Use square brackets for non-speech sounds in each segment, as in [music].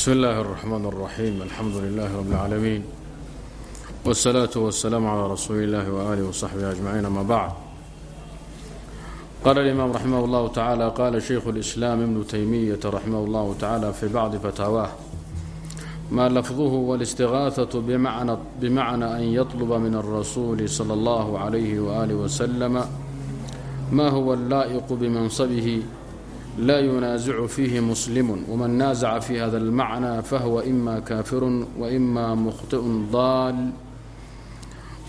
بسم الله الرحمن الرحيم الحمد لله رب العالمين والصلاة والسلام على رسول الله وآله وصحبه أجمعين أما بعد قال الإمام رحمه الله تعالى قال شيخ الإسلام ابن تيمية رحمه الله تعالى في بعض فتاواه ما لفظه والاستغاثة بمعنى, بمعنى أن يطلب من الرسول صلى الله عليه وآله وسلم ما هو اللائق بمنصبه لا ينازع فيه مسلم ومن نازع في هذا المعنى فهو إما كافر وإما مخطئ ضال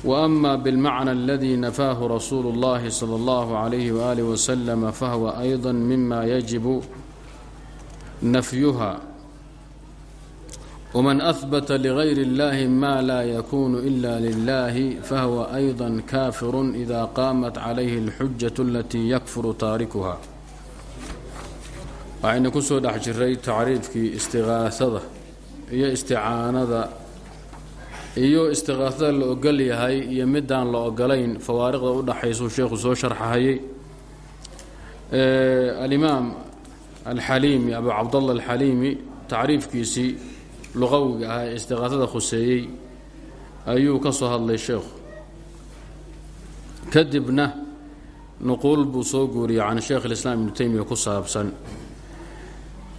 وأما بالمعنى الذي نفاه رسول الله صلى الله عليه وآله وسلم فهو أيضا مما يجب نفيها ومن أثبت لغير الله ما لا يكون إلا لله فهو أيضا كافر إذا قامت عليه الحجة التي يكفر تاركها waxaynu ku soo dhex jiray tacriifkii istiqaasada iyo isticaanada iyo istiqaasada la ogol yahay iyo midaan la ogolayn fawaariqda u dhaxaysuu sheekhu soo sharxahayey alimaam alxaliimi abu cabdallah alxaliimi tacriifkiisii luqawiga ahaa ee istiqaasada khuseeyey ayuu ka soo hadlay sheekhu. Kadibna nuquul buu soo guuriyey can sheekh alislaam ibnu teymiya ku saabsan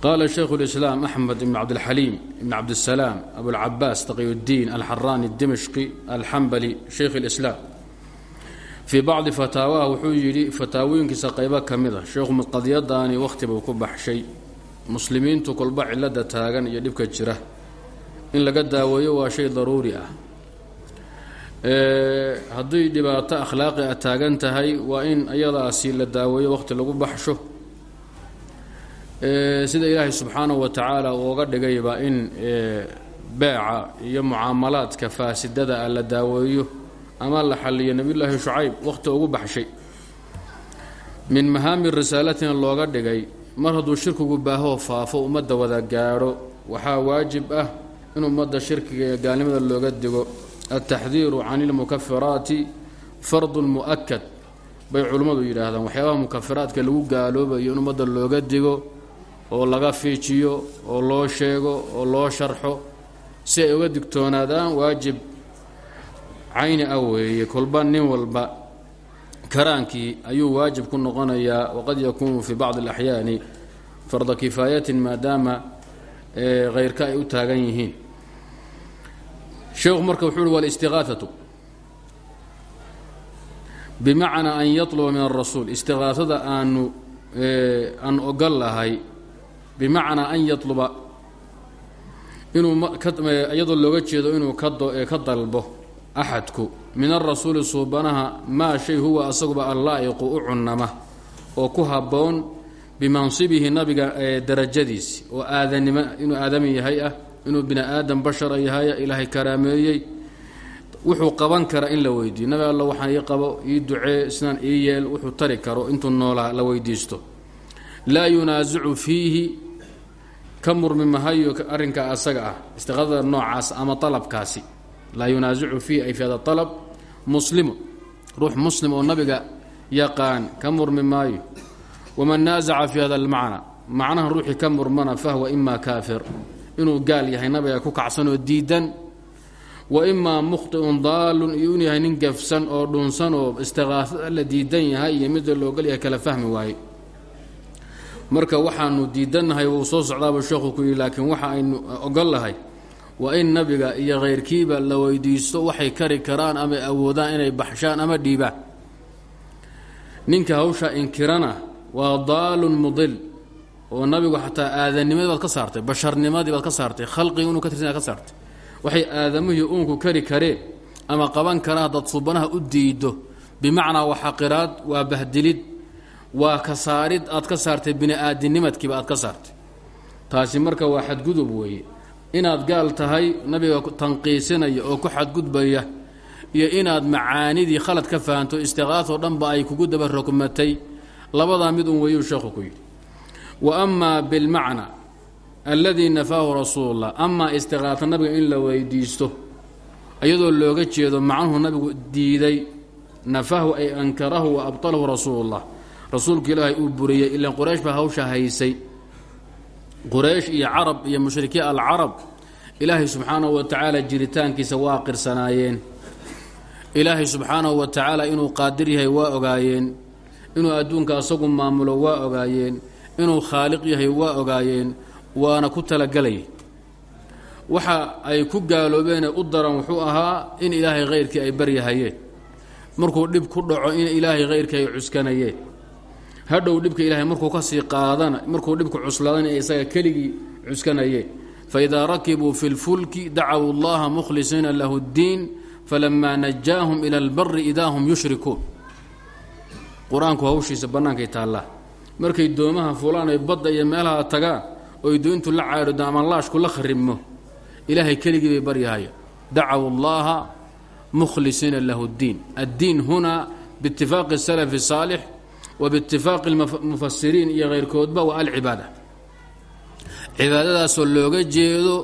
qala shaykhu اlislaam axmed ibn cabdilxaliim ibn cabdisalaam abulcabaas taqiyudiin alxaraani dimashqi alxambali shaykh اlislaam fii bacdi fataawaha wuxuu yidhi fataawooyinkiisa qaybo ka mid a sheekhu qadiyadaani wakhti buu ku baxshay muslimiintu kolba cilada taagan iyo dhibka jira in laga daaweeyo waa shay daruuri ah hadday dhibaato akhlaaqi a taagan tahay waa in iyadaasi la daaweeyo wakhti lagu baxsho sida ilaahay subxaanahu wa tacaala uga dhigayba in beeca iyo mucaamalaadka faasidada ah la daaweeyo ama la xaliyo nebiyullaahi shucayb wakhti ugu baxshay. Min mahaami risaalatina looga dhigay mar hadduu shirkigu baahoo faafo ummadda wada gaadho waxaa waajib ah in ummadda shirkiga iyo gaalnimada looga digo. Altaxdiiru can ilmukafiraati fardun mu'akad bay culimmadu yidhaahdaan waxyaabaha mukafiraadka lagu gaaloobayo in ummadda looga digo oo laga fiijiyo oo loo sheego oo loo sharxo si ay uga digtoonaadaan waajib cayni ah weeye. Kolba nin walba karaankii ayuu waajib ku noqonayaa waqad yakuunu fii bacdi alaxyaani farda kifaayatin maadaama hayrka ay u taagan yihiin. Sheekhu marka wuxuu uhi walistiqaatatu bimacnaa an yatluba min arasuul istiqaatada aanu aan ogol lahay bimacnaa an yatluba inuu iyadoo looga jeedo inuu ka dalbo axadku. Min arasuuli suubanaha maa shay huwa asaguba allaa'iqu u cunama oo ku habboon bimansibihi nabiga darajadiisi. Oo aadanimo inuu aadami yahay ah inuu bini aadam bashara yahay ilaahay karaameeyey. Wuxuu qaban kara in la weydiiyo. Nabi alla waxaan ii qabo ii ducee sidaan ii yeel wuxuu tari karo intuu noolaa la weydiisto. Laa yunaasicu fiihi ka murmi mahayo arrinka asaga ah. Istiqaadada noocaas ama alabkaasi laa yunaasicu fiihi ay fi hada alab muslimu ruux muslim oo nabiga yaqaan ka murmi maayo waman naasaca fi hada almacna macnaha ruuxii ka murmana fahwa ima kaafir. Inuu gaal yahay nabiga ku kacsanoo diidan. Wa imaa mukhtiun daalun iyo inuu yahay nin gafsan oo dhunsan oo istiqaasada la diidan yahay iyo midda loogol yahay kala fahmi waaye marka waxaanu diidannahay wuu soo socdaaba sheekhu ku yidhi laakiin waxa aynu ogol lahay waa in nabiga iyo khayrkiiba la weydiisto waxay kari karaan ama awoodaan inay baxshaan ama dhiibaan. Ninka hawsha inkirana waa daalun mudil oo nabigu xataa aadanimadii baad ka saartay basharnimadii baad ka saartay khalqigi inuu ka tirsan ka saartay. Waxay aadamuhii uunku kari kareen ama qaban karaan haddaad subanaha u diido bimacnaa waa xaqiraad waa bahdilid waa ka saarid aad ka saartay bini-aadinimadkiiba aad ka saartay. Taasi marka waa xadgudub weeye. Inaad gaal tahay nabiga tanqiisinaya oo ku xadgudbaya iyo inaad macaanidii khalad ka fahanto istiqaasoo dhanba ay kugu daba rogmatay labadaa mid un weeyuu sheekhu ku yidhi. Wa amaa bilmacna alladii nafaahu rasuulullah amaa istiqaasa nabiga in la weydiisto iyadoo looga jeedo macnuhu nabigu diiday nafahu ay ankarahu wa abtalahu rasuulullah rasuulku ilaahay uu buriyey ilaan quraysh baa hawsha haysay. Quraysh iyo carab iyo mushrikiin alcarab ilaahay subxaanahu wa tacaala jiritaankiisa waa qirsanaayeen. Ilaahay subxaanahu wa tacaala inuu qaadir yahay waa ogaayeen. Inuu adduunka asagu maamulo waa ogaayeen. Inuu khaaliq yahay waa ogaayeen. Waana ku talagelay waxa ay ku gaaloobeenee u daran wuxuu ahaa in ilaahay khayrkii ay baryahayeen markuu dhib ku dhaco in ilaahay khayrkii ay cuskanayeen hadhow dhibka ilaahay markuu ka sii qaadana markuu dhibku cuslaadana ee isaga keligii cuskanayeen faidaa rakibuu fi lfulki dacaw allaha mukhlisiina lahu ddiin falamaa najaahum ila albari idaa hum yushrikuun. Qur'aanku hawshiisa bannaankay taallaa. Markay doomaha fulaan ay badda iyo meelaha tagaan oy doontu la caadhodo ama laashku la kharibmo ilaahay keligii bay baryahaya dacaw allaha mukhlisiina lahu ddiin. Addiin huna biitifaaqi salafi saalix biitifaaqi lmufasiriin iyo keyrkoodba waa alcibaada cibaadadaasoo looga jeedo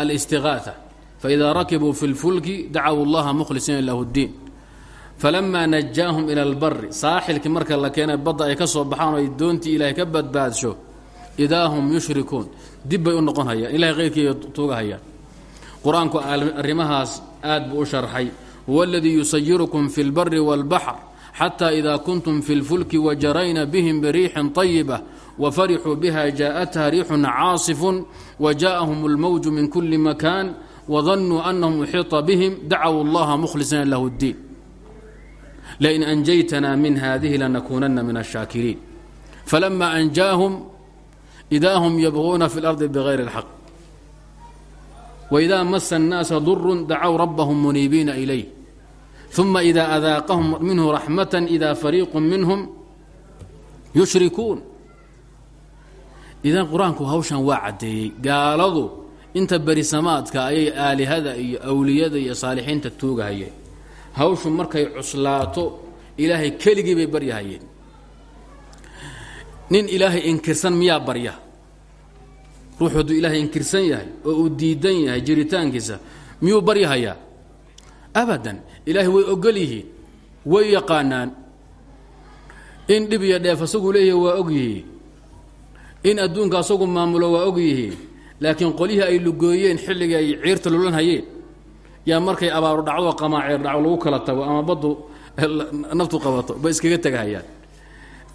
alistiqaaa faidaa rakibuu fi lfulki dacaw allaha mukhlisiina lahu ddiin falamaa najaahum ila albari saaxilkii marka la keenay badda ay ka soo baxaan ay doontii ilaahay ka badbaadsho idaa hum yushrikuun dib bay u noqon hayaan ilahay khayrkiiay tuuga hayaan qur'aanku arrimahaas aad buu u sharxay huwa aladii yusayirukum fi lbari wاlbaxr xata ida kuntum fi lfulki wajarayna bihim biriixin طayiba wafarixuu biha jaaءatha riixun caasifun wajaءahum اlmowju min kuli makan wadanuu anahum uxiiطa bihim dacaw اllaha mukhlisiina lahu اddiin lain anjaytna min hadihi lanakuunana min الshaakiriin falama anjaahum ida hm yabغuuna fi اlardi bغayri اlxaq wإida masa الnaasa duru dacow rabahum muniibiina ilayh ثuma ida adaaqahum minhu raxmaة ida fariiqu minhum yushrikuun idan qur'aanku hawshan waa caddeeyey gaaladu inta berisamaadka ayay aalihada iyo awliyada iyo saalixiinta tuugahayeen hawshu markay cuslaato ilaahay keligii bay baryahayeen nin ilaahay inkirsan miyaa barya ruux hadduu ilaahay inkirsan yahay oo uu diidan yahay jiritaankiisa miyuu baryahayaa abadan ilaahay way ogol yihiin way yaqaanaan. In dhib iyo dheef asagu leeyahay waa og yihiin. In adduunka asagu maamulo waa og yihiin. Laakiin qolyihii ay lugooyeen xilligii ay ciirta lulan hayeen yaa markay abaaru dhacdo qamaaceer dhaco lagu kala tago ama baddu [laughs] naftu qabato bay iskaga tegahayaan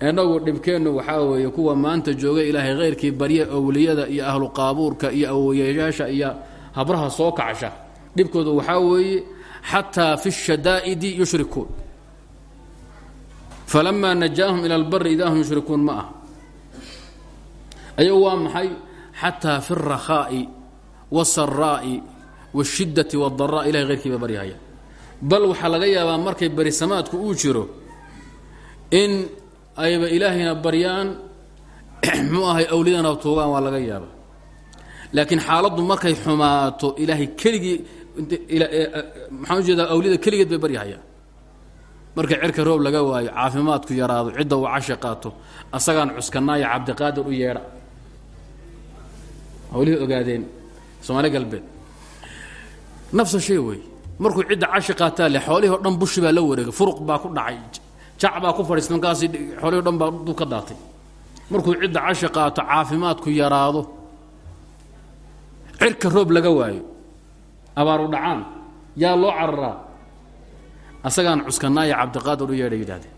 innagu dhibkeennu waxaa weeye kuwa maanta jooga ilaahay khayrkii barya awliyada iyo ahlu qaabuurka iyo awoyayaasha iyo habraha soo kacsha dhibkooda waxaa weeye xataa fi shadaa'idi yushrikuun falamaa najaahum ila albari idaa hum yushrikuun ma ah ayagu waa maxay xataa fi اrakhaa'i wاsaraa'i wاshiddati wاdaraa ilahay khayrkii ba baryahaya bal waxaa laga yaabaa markay berisamaadku uu jiro in ayba ilaahayna baryaan muxuu ahay awliyadana tuugaan waa laga yaabaa laakiin xaaladdu markay xumaato ilaahay keligii maxaan u jeedaa awliyada keligeed bay baryahayaan markay cerka roob laga waayo caafimaadku yaraado cidda uu cashi qaato asagaan cuskanaayo cabdiqaadir u yeedha hawlihii ogaadeen soomaali galbeed. Nafsa shay wey markuu cidda cashi qaataa le xoolihii o dhan bushi baa la wareegay furuq baa ku dhacay jac baa ku fadhiista markaasi xoolihii o dhan baa dul ka daatay. Markuu cidda cashi qaato caafimaadku yaraado. Cirka roob laga waayo abaaru dhacaan. Yaa loo cararaa asagaan cuskanaayo cabdiqaadir u yeedha yidhahdeen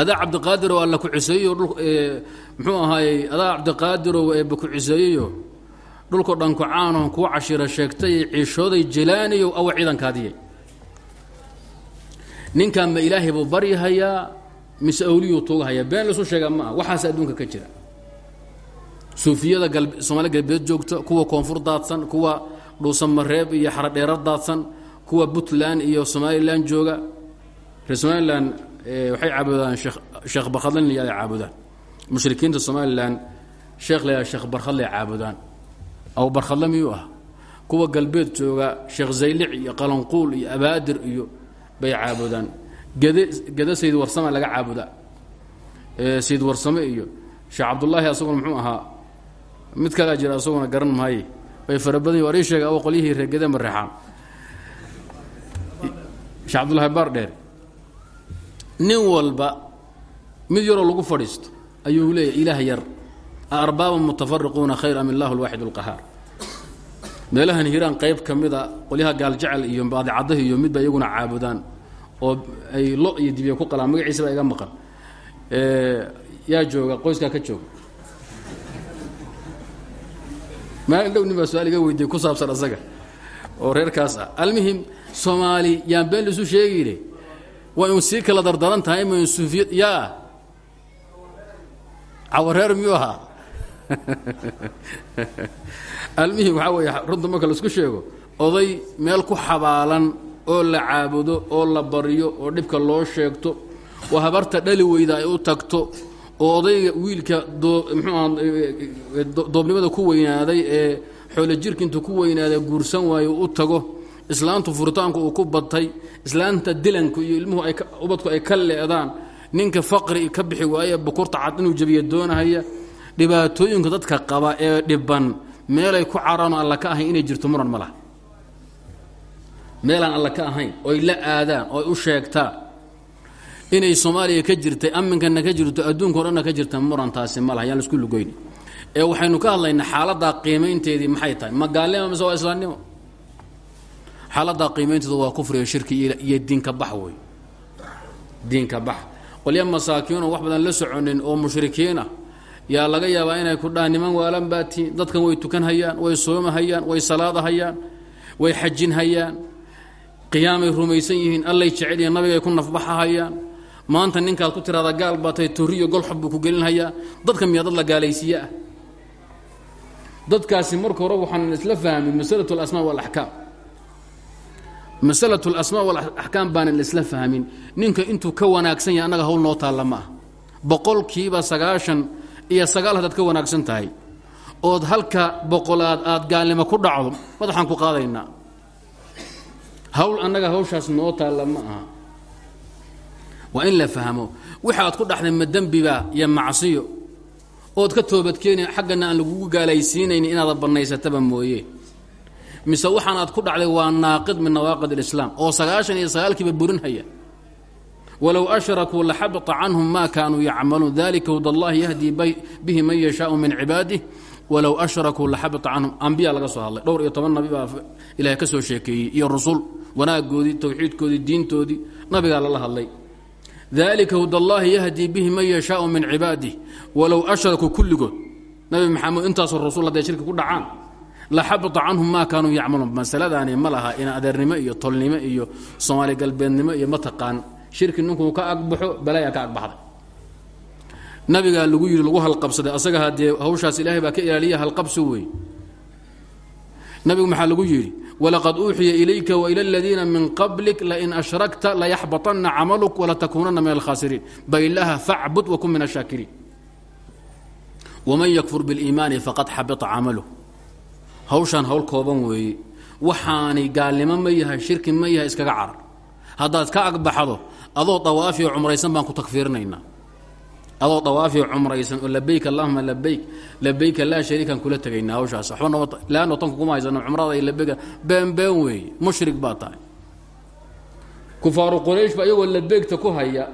adaa cabdiqaadir oo alla ku ciseeyeyo muxuu ahaayey adaa cabdiqaadirow eebba ku ciseeyeyo dhulko dhan ku caanoo kuu cashira sheegtay ciishooday jelaanayow awa ciidankaadiyay ninkan ma ilaahay buu baryahayaa mise awliyuu tuugahayaa been laisu sheegaa ma ah waxaas adduunka ka jira suufiyada galbe soomaali galbeed joogta kuwa koonfur daadsan kuwa dhuusamareeb iyo xaradheerar daadsan kuwa puntland iyo somalilan jooga. Reer somalilan waxay caabudaan sheekh barkhadlan ay caabudaan. Mushrikiinta somalilan sheekh la sheekh barkhadlay caabudaan. Aw barkhadle miyuu ah kuwa galbeed jooga sheekh zaylic iyo qalanquul iyo abaadir iyo bay caabudaan. Gede gede sayd warsame laga caabudaa. Sayd warsame iyo sheekh cabdullaahi asaguna muxuu ahaa mid kalaa jira asaguna garan maaye bay fara badan war ii sheega aw qolyihii reegede mareexaan sheekh cabdullahi baar dheer nin walba mid yaroo lagu fadhiisto ayuu leeyahy ilaah yar aarbaaba mutafariquuna khayr am illahu alwaaxid اlqahaar meelahan hiiraan qayb ka mida qolyaha gaaljecel iyo baadicadahi iyo midba iyaguna caabudaan oo ay lo iyo dibya ku qalaan. Magaciisa baa iga maqan. Yaa jooga qoyskaa ka jooga maalin dhow nin baa su'aal iga weydiiyey ku saabsan asaga? Oo reerkaas ah. Almuhim soomaali yaan been laisu sheegayne waa inu sii kala dardaran tahay ima suufiya yaa? Cawareer miyuu ahaa? [laughs] Almuhim waxaa weeye runta marka la isku sheego oday meel ku xabaalan oo la caabudo oo la baryo oo dhibka loo sheegto oo habarta dhali weyda ay u tagto oo odayga wiilka mxuuaha doobnimada ku weynaaday ee xoolo jirka intuu ku weynaaday guursan waayo u tago. Islaantu furitaanku uu ku batay islaanta dilanku iyo ilmuhu ubadku ay ka leedaan. Ninka faqri ka bixi waaye bukurta cad inuu jabiya doonahaya. Dhibaatooyinka dadka qaba ee dhiban meelay ku caraan alla ka ahayn inay jirto muran ma laha. Meelaan alla ka ahayn oy la aadaan oy u sheegtaan inay soomaaliya ka jirtay aminkana ka jirto adduunka o ka jirta murantaasi ma laha yaan la isku ee waxaynu ka hadlaynaa xaaladaa qiimaynteedii maxay tahay? Ma gaalnimo mise waa islaamnimo? Xaaladaa qiimaynteedu waa kufriga shirki iyo diinka bax wey. Diinka bax. Qolya masaakiinoo wax badan la soconin oo mushrikiin ah laga yaabaa inay ku dhaha niman waalan baatiin dadkan way tukan hayaan way soomahayaan way salaadahayaan way xajin hayaan. Qiyaamay rumaysan yihiin allay jecel yihiin nabigay ku nafbaxahayaan maanta ninkaad ku tiraada gaal baa tahay torriyo golxob ku gelinhayaa. Dadka miyaa la gaalaysiiye ah. Dadkaasi marka hore waxaan isla fahmin masalatu alasmaa waalaxkaam masalatu alasmaa waalaxkaam baanan isla fahmin. Ninka intuu ka wanaagsan yahay annaga hawl noo taalla ma boqolkiiba sagaashan iyo sagaal haddaad ka wanaagsan tahay ood halka boqolaad aad gaalnimo ku dhacdo madaxaan ku qaadaynaa. Hawl annaga hawshaas noo taalla ma aha waa in la fahmo. Waxa aad ku dhaxday ma dembiba iyo macsiyo? Ood ka toobadkeeni xaggana aan lagugu gaalaysiinayni inaada bannaysataba mooye. Mise waxaan aad ku dhacday waa naaqid min nawaaqid alislaam oo sagaashan iyo sagaalkiiba burinhaya walow ashrakuu laxabita canhum ma kaanuu yacmaluun dalika hud allahi yahdii bihi man yashaau min cibaadih walow ashrakuu laxabita canhum ambiya laga soo hadlay. Dhowr iyo toban nabi baa ilahay ka soo sheekeeyey iyo rusul wanaagoodii towxiidkoodii diintoodii nabigaa lala hadlay dalika hud allahi yahdii bihi man yashaau min cibaadih walow ashrakuu kulligood. Nabi maxamed intaasoo rasul hadday shirki ku dhacaan laxabita canhum maa kaanuu yacmaluun. Masaladaani ma laha ina adeernimo iyo tolnimo iyo soomaali galbeednimo iyo mataqaan shirki ninkuu ka agbaxo balaayaa ka agbaxday nabigaa lagu yidhi lagu halqabsaday. Asaga haddee hawshaas ilaahay baa ka ilaaliya halqabsi wey nabigu maxaa lagu yidhi? Walaqad uuxiya ilayka waila aladiina min qablik lain ashrakta layaxbaطana camaluk walatakuunana min alkhaasiriin baylaha facbud wakun min ashaakiriin waman yakfur biاliimaani faqad xabita camaluh. Hawshaan hawl kooban weeye. Waxaani gaalnimo ma yahay shirki ma yahay iskaga carar. Haddaad ka agbaxdo adoo dawaafiyo cumraysan baan ku takfiirinaynaa adoo dawaafiyo cumraysan oo labayk allahuma labayk labayka laa shariikaan kula tegaynaa hawshaas. Waxba noo leanno tanku kuma haysano cumrada iyo labayga been weeye mushrik baa tahay. Kufaaru quraysh ba iyagoo labeygta ku haya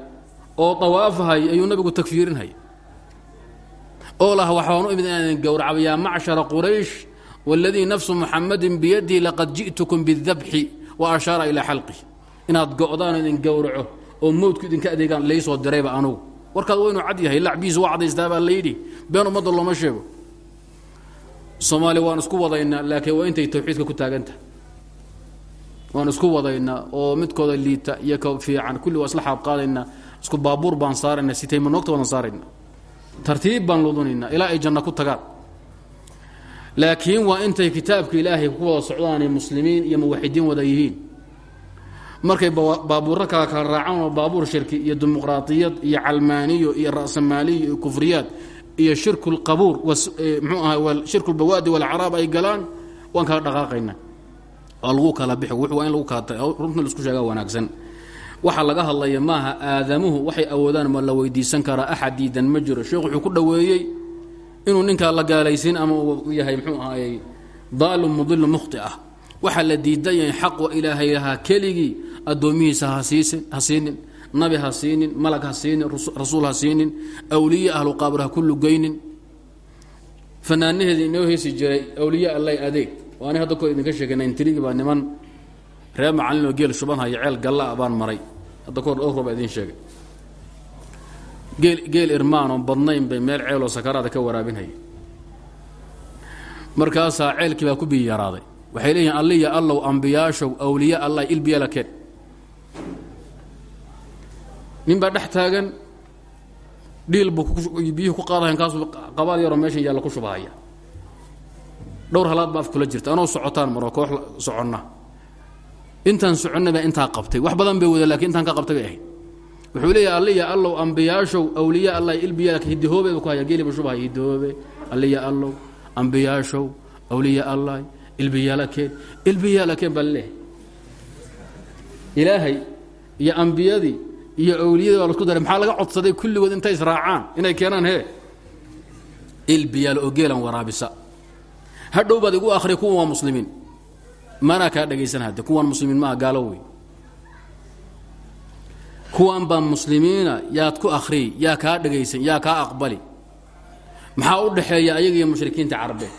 oo dawaafahaya ayuu nabigu takfiirinhaya oo lah waxbaan u imid macshara quraysh wاladii nafsu muxamadin biyadihi laqad ji'tukum bاdabxi wa ashaara ilaa xalqih inaad go'daan idin gowraco oo mowdku idinka adeegaan laysoo dirayba anugu warkaad waynu cad yahay lacbihiisu waa cadaystaa baa layidhi been ummadda looma sheego. Soomaaliya waan isku wadaynaa laakiin waa intay tawxiidka ku taagantahay waan isku wadaynaa oo midkooda liita iyo ka fiican kulli waa isla xaabqaadaynaa isku baabuur baan saaraynaa sitaymanogta baan saaraynaa tartiib baan ludinaynaa ilaa ay janno ku tagaan. Laakiin waa intay kitaabka ilaahay ku wada socdaanay muslimiin iyo muwaxidiin wada yihiin markay baabuurro kala kala raacaan oo baabuur shirki iyo dimuqraatiyad iyo calmaaniyo iyo ra'samaaliyo iyo kufriyaad iyo shirku lqabuur mxuu aha shirku lbawaadi walcaraab ay galaan waan kala dhaqaaqaynaa waa lagu kala bixi waa in lagu kala runta la isku sheegaa wanaagsan. Waxaa laga hadlaya maaha aadamuhu waxay awoodaan ma la weydiisan karaa axad ma jiro. Sheekh wuxuu ku dhoweeyey inuu ninkaa la gaalaysiin ama uu yahay mxuu ahaayey daalun mudilu mukhti ah. Waxaa la diidan yahay ilaahay lahaa keligii addoomihiisa ha siinin nabi ha siinin malag ha siinin rasuul ha siinin awliye ahlu qaabur ha ku lugaynin fanaanaheedii inoo heesi jiray awliya allay adeeg. Oo ani hadda ko idinka sheegay naintrigi baa niman reer macallinoo geel shubanhaya ceel gallaa baan maray. Hadda kahor dhowr baa idiin sheegay. Geel geel irmaanoo badnayn bay meel ceeloo sakaraada ka waraabinhaya markaasaa ceelkii baa ku biyi yaraaday. Waxay leeyihiin alliya allow ambiyaashow awliya allah ilbiyala keen nin baa dhex taagan dhiil buu biyuhu ku qaadahayan kaasuu qabaal yaroo meeshan yaalla ku shubahaya. Dhowr halaad ba af kula jirta anoo socotaan maro koox soconna. Intaan soconna baa intaa qabtay. Wax badan bay wada lakiin intaan ka qabtay bay ahayd. Wuxuu leeyahay alliya allow ambiyaashow awliya allah ilbiya hidihoobe bu ku haya geeliba shubahaya hidihoobe alliya allow ambiyaashow awliya allah ilbiyaalakeen ilbiyaalakeen baa laleehay ilaahay iyo ambiyadii iyo awliyadii baa lasku daray. Maxaa laga codsaday kulligood intay israacaan inay keenaan hee? Ilbiyaal oo geelan waraabisa. Hadhow baad igu akhriya kuwan waa muslimiin. Manaa kaa dhagaysan hadde kuwan muslimiin maaha gaalo wey. Kuwan baa muslimiina yaad ku akhriy yaa kaa dhagaysan yaa kaa aqbali. Maxaa u dhaxeeya ayaga iyo mushrikiinta carabeed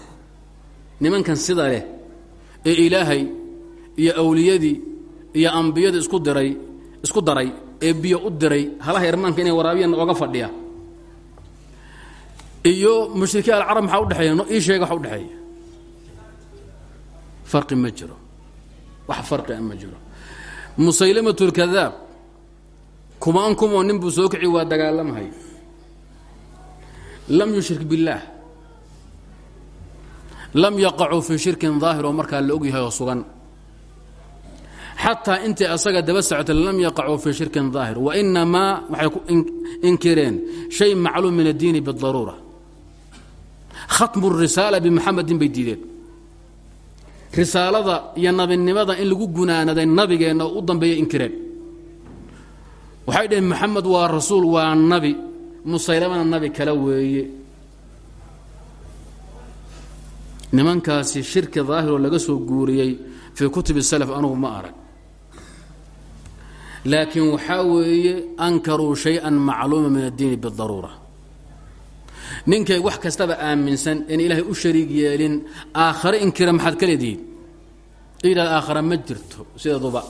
nimankan sida leh ee ilaahay iyo awliyadii iyo ambiyadii isku diray isku daray ee biyo u diray halaha irmaanka inay waraabiyaan oga fadhiya. Iyo mushrikiin alcarab maxaa udhexeeya ii sheega waxa udhexeeya farqi ma jiro. Wax farqia ma jiro. Musaylamat kumaan kumoo nin soo kici waa dagaalamhay. Lam yushrik biاllaah lam yaqacuu fii shirkin daahir oo markaa la ogyahay oo sugan xataa intay asaga daba socota lam yaqacuu fii shirkin daahir wainamaa waxay ku inkireen shay macluum min addiini bidaruura khatmu risaala bimuxamedin bay diideen. Risaalada iyo nabinimada in lagu gunaanaday nabigeenna oo u dambeeya inkireen. Waxay dhaheen moxamed waa rasuul waa nabi musaylamana nabi kale weeye. Nimankaasi shirki daahiroo laga soo guuriyey fii kutubi salaf anugu ma arag laakiin waxaa weeye ankaruu shay-an macluuma min addiini bidaruura ninkay wax kastaba aaminsan in ilaahay u shariig yeelin aakhare inkira maxaad ka leedihiin? Idhaad aakhare ma jirto sideeduba.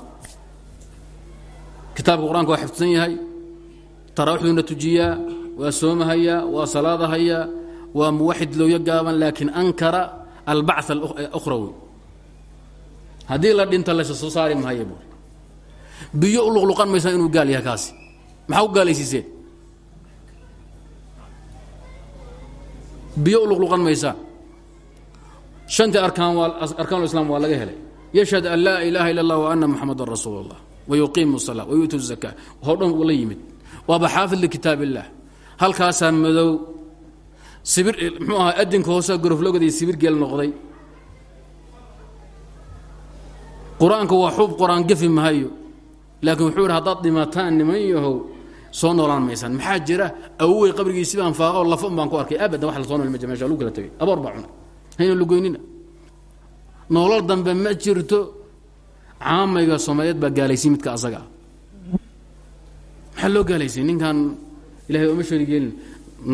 Kitaabka qur'aanka waa xifdsan yahay taraawiixduuna tujiyaa waa soomahayaa waa salaadahayaa waa muwaxid looyo gaaban laakiin ankara albacث اkhrawi haddii la dhinta laysa soo saari buuri biyo u luqluqan maysaa inuu gaal yahay kaasi. Maxaa u gaalaysiiseen biyo u luqluqan maysaan shantii arkaan waa arkaanu islaam waa laga helay. Yashhad an laa ilaaha illa allah wa ana muxamadan rasuul allah wayuqiimu salaa wayu'tu zakaa hoo dhan ula yimid. Waaba xaafid likitaab illaah halkaasaa madow sibir mxuu ahaa adinka hoosaa goroflogadi sibir geel noqday. Qur'aanka waa xuub qur'aan mahayo laakiin wuxuu yidhi haddaad dhimataan niman yahow soo noolaan maysaan maxaa jira? Awowey qabrigiisi baan faaqo lafon baan ku arkay. Abada wax la soo nool ma jir meesha lagu kala tegay. Aboor baa cunay. Hayna lugoynina noolal dambe ma jirto caamayga soomaaliyeed baa gaalaysiy midka asaga. Ah maxaa loo gaalaysay? Ninkan ilahay ooma shari gelin.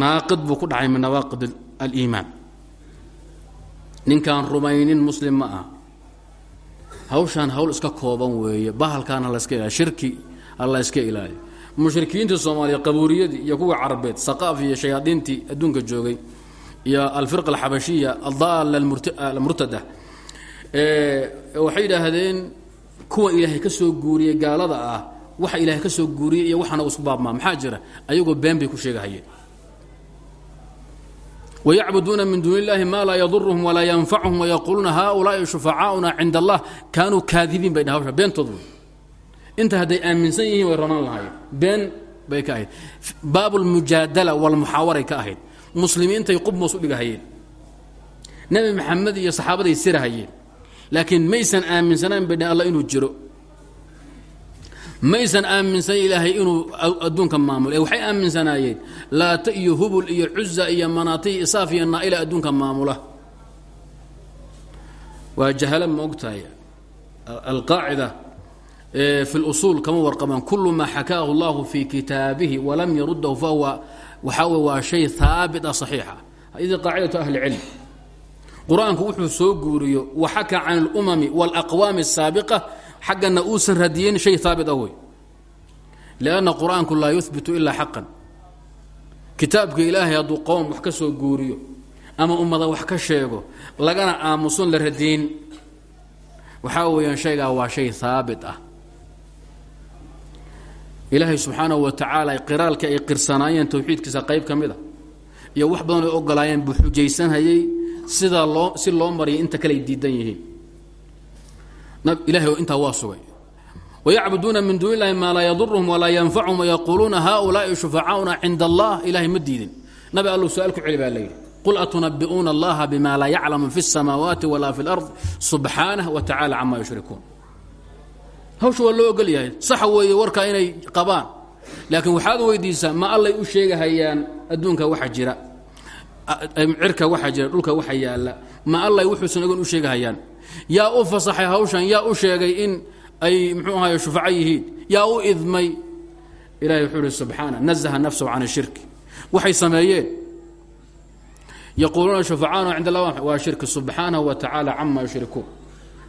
Naaqid buu ku dhacay min nawaaqid aliimaan. Ninkaan rumaynin muslim ma aha hawshaan hawl iska kooban weeye bahalkaana laska ilaaliy shirki alla iska ilaaliyo mushrikiintii soomaaliya qabuuriyadii iyo kuwa carabeed saqaaf iyo adduunka joogay iyo alfirqa alxabashiya addaala almurtada waxay yidhaahdeen kuwa ilaahay ka soo guuriyey gaalada ah waxa ilaahay ka soo guuriyey iyo waxaana isku maxaa jira? Ayagoo been ku sheegahayeen وycbuduuna min duun اllahi ma laa yadurهm walaa ynfachum وyaquluuna haؤulaaءi شhufacaaؤuna cind الlah kaanuu kaadibiin bay dhah hawsha beentood wey inta hadday aaminsan yihiin way ronaan lahaayeen been bay ka ahayd baab اlmujaadala wاlmuxaawaray ka ahayd muslimiintay qubmoos u dhigahayeen nebi maxamed iyo saxaabaday sirahayeen laakiin maysan aaminsanayn bay dhn alla inuu jiro maysan aaminsan ilaahay inuu adduunka maamulo ee waxay aaminsanaayeen laata iyo hubul iyo cuza iyo manaata iyo isaaf iyo naa'ila adduunka maamula waa jahalo ma ogtahay alqaacida fi اlusuul kama warqabaan kulu maa xakaahu اllahu fi kitaabihi walam yarudahu fahuwa waxaa wey waa shay haabit ah صaxiixa idi qaacidatu ahli cilm qur-aanku wuxuu soo guuriyo waxaka can اlumami wاlaqwaami الsaabiqa xaggana uusan radiyin shay haabit ah wey lanna qur'aanku laa yuhbitu ilaa xaqan. Kitaabka ilaahay hadduu qowm wax ka soo guuriyo ama ummada wax ka sheego lagana aamusun la radiyin waxaa weeyaan shaygaa waa shay haabit ah. Ilaahay subxaanahu wa tacaala qiraalka ay qirsanaayeen towxiidkiisa qayb ka mid a iyo wax badan ay ogolaayeen buu xujaysanhayey sidaa loo si loo mariyay inta kale diidan yihiin ilahay intaa waa sugay wayacbuduuna min duuni illahi maa laa yaduruhum walaa yanfacuhum wayaquuluuna haulaai shufacaauna cinda allah ilahay ma diidin nabi allu su-aal ku celi baa layidhi qul atunabi'uuna allaha bima laa yaclamu fi الsamaawaati walaa fi اlard subxaanah wa tacala cama yushrikuun hawsha waa loo ogol yahay saxa weeye warkaa inay qabaan laakiin waxaad weydiisaa ma allay u sheegahayaan adduunka waxa jira cirka waxa jira dhulka waxa yaalla. Ma allay wuxuusan ogan u sheegahayaan. Yaa u fasaxay hawshan yaa u sheegay in ay muxuu ahaay shufaco yihiin. Yaa u idmay. Ilahay wuxuu ihi subxaana nazaha nafsahu can ashirki waxay sameeyeen. Yaquuluuna shufacaana cinda allah waa shirki. Subxaanahu wa cama yushrikuun.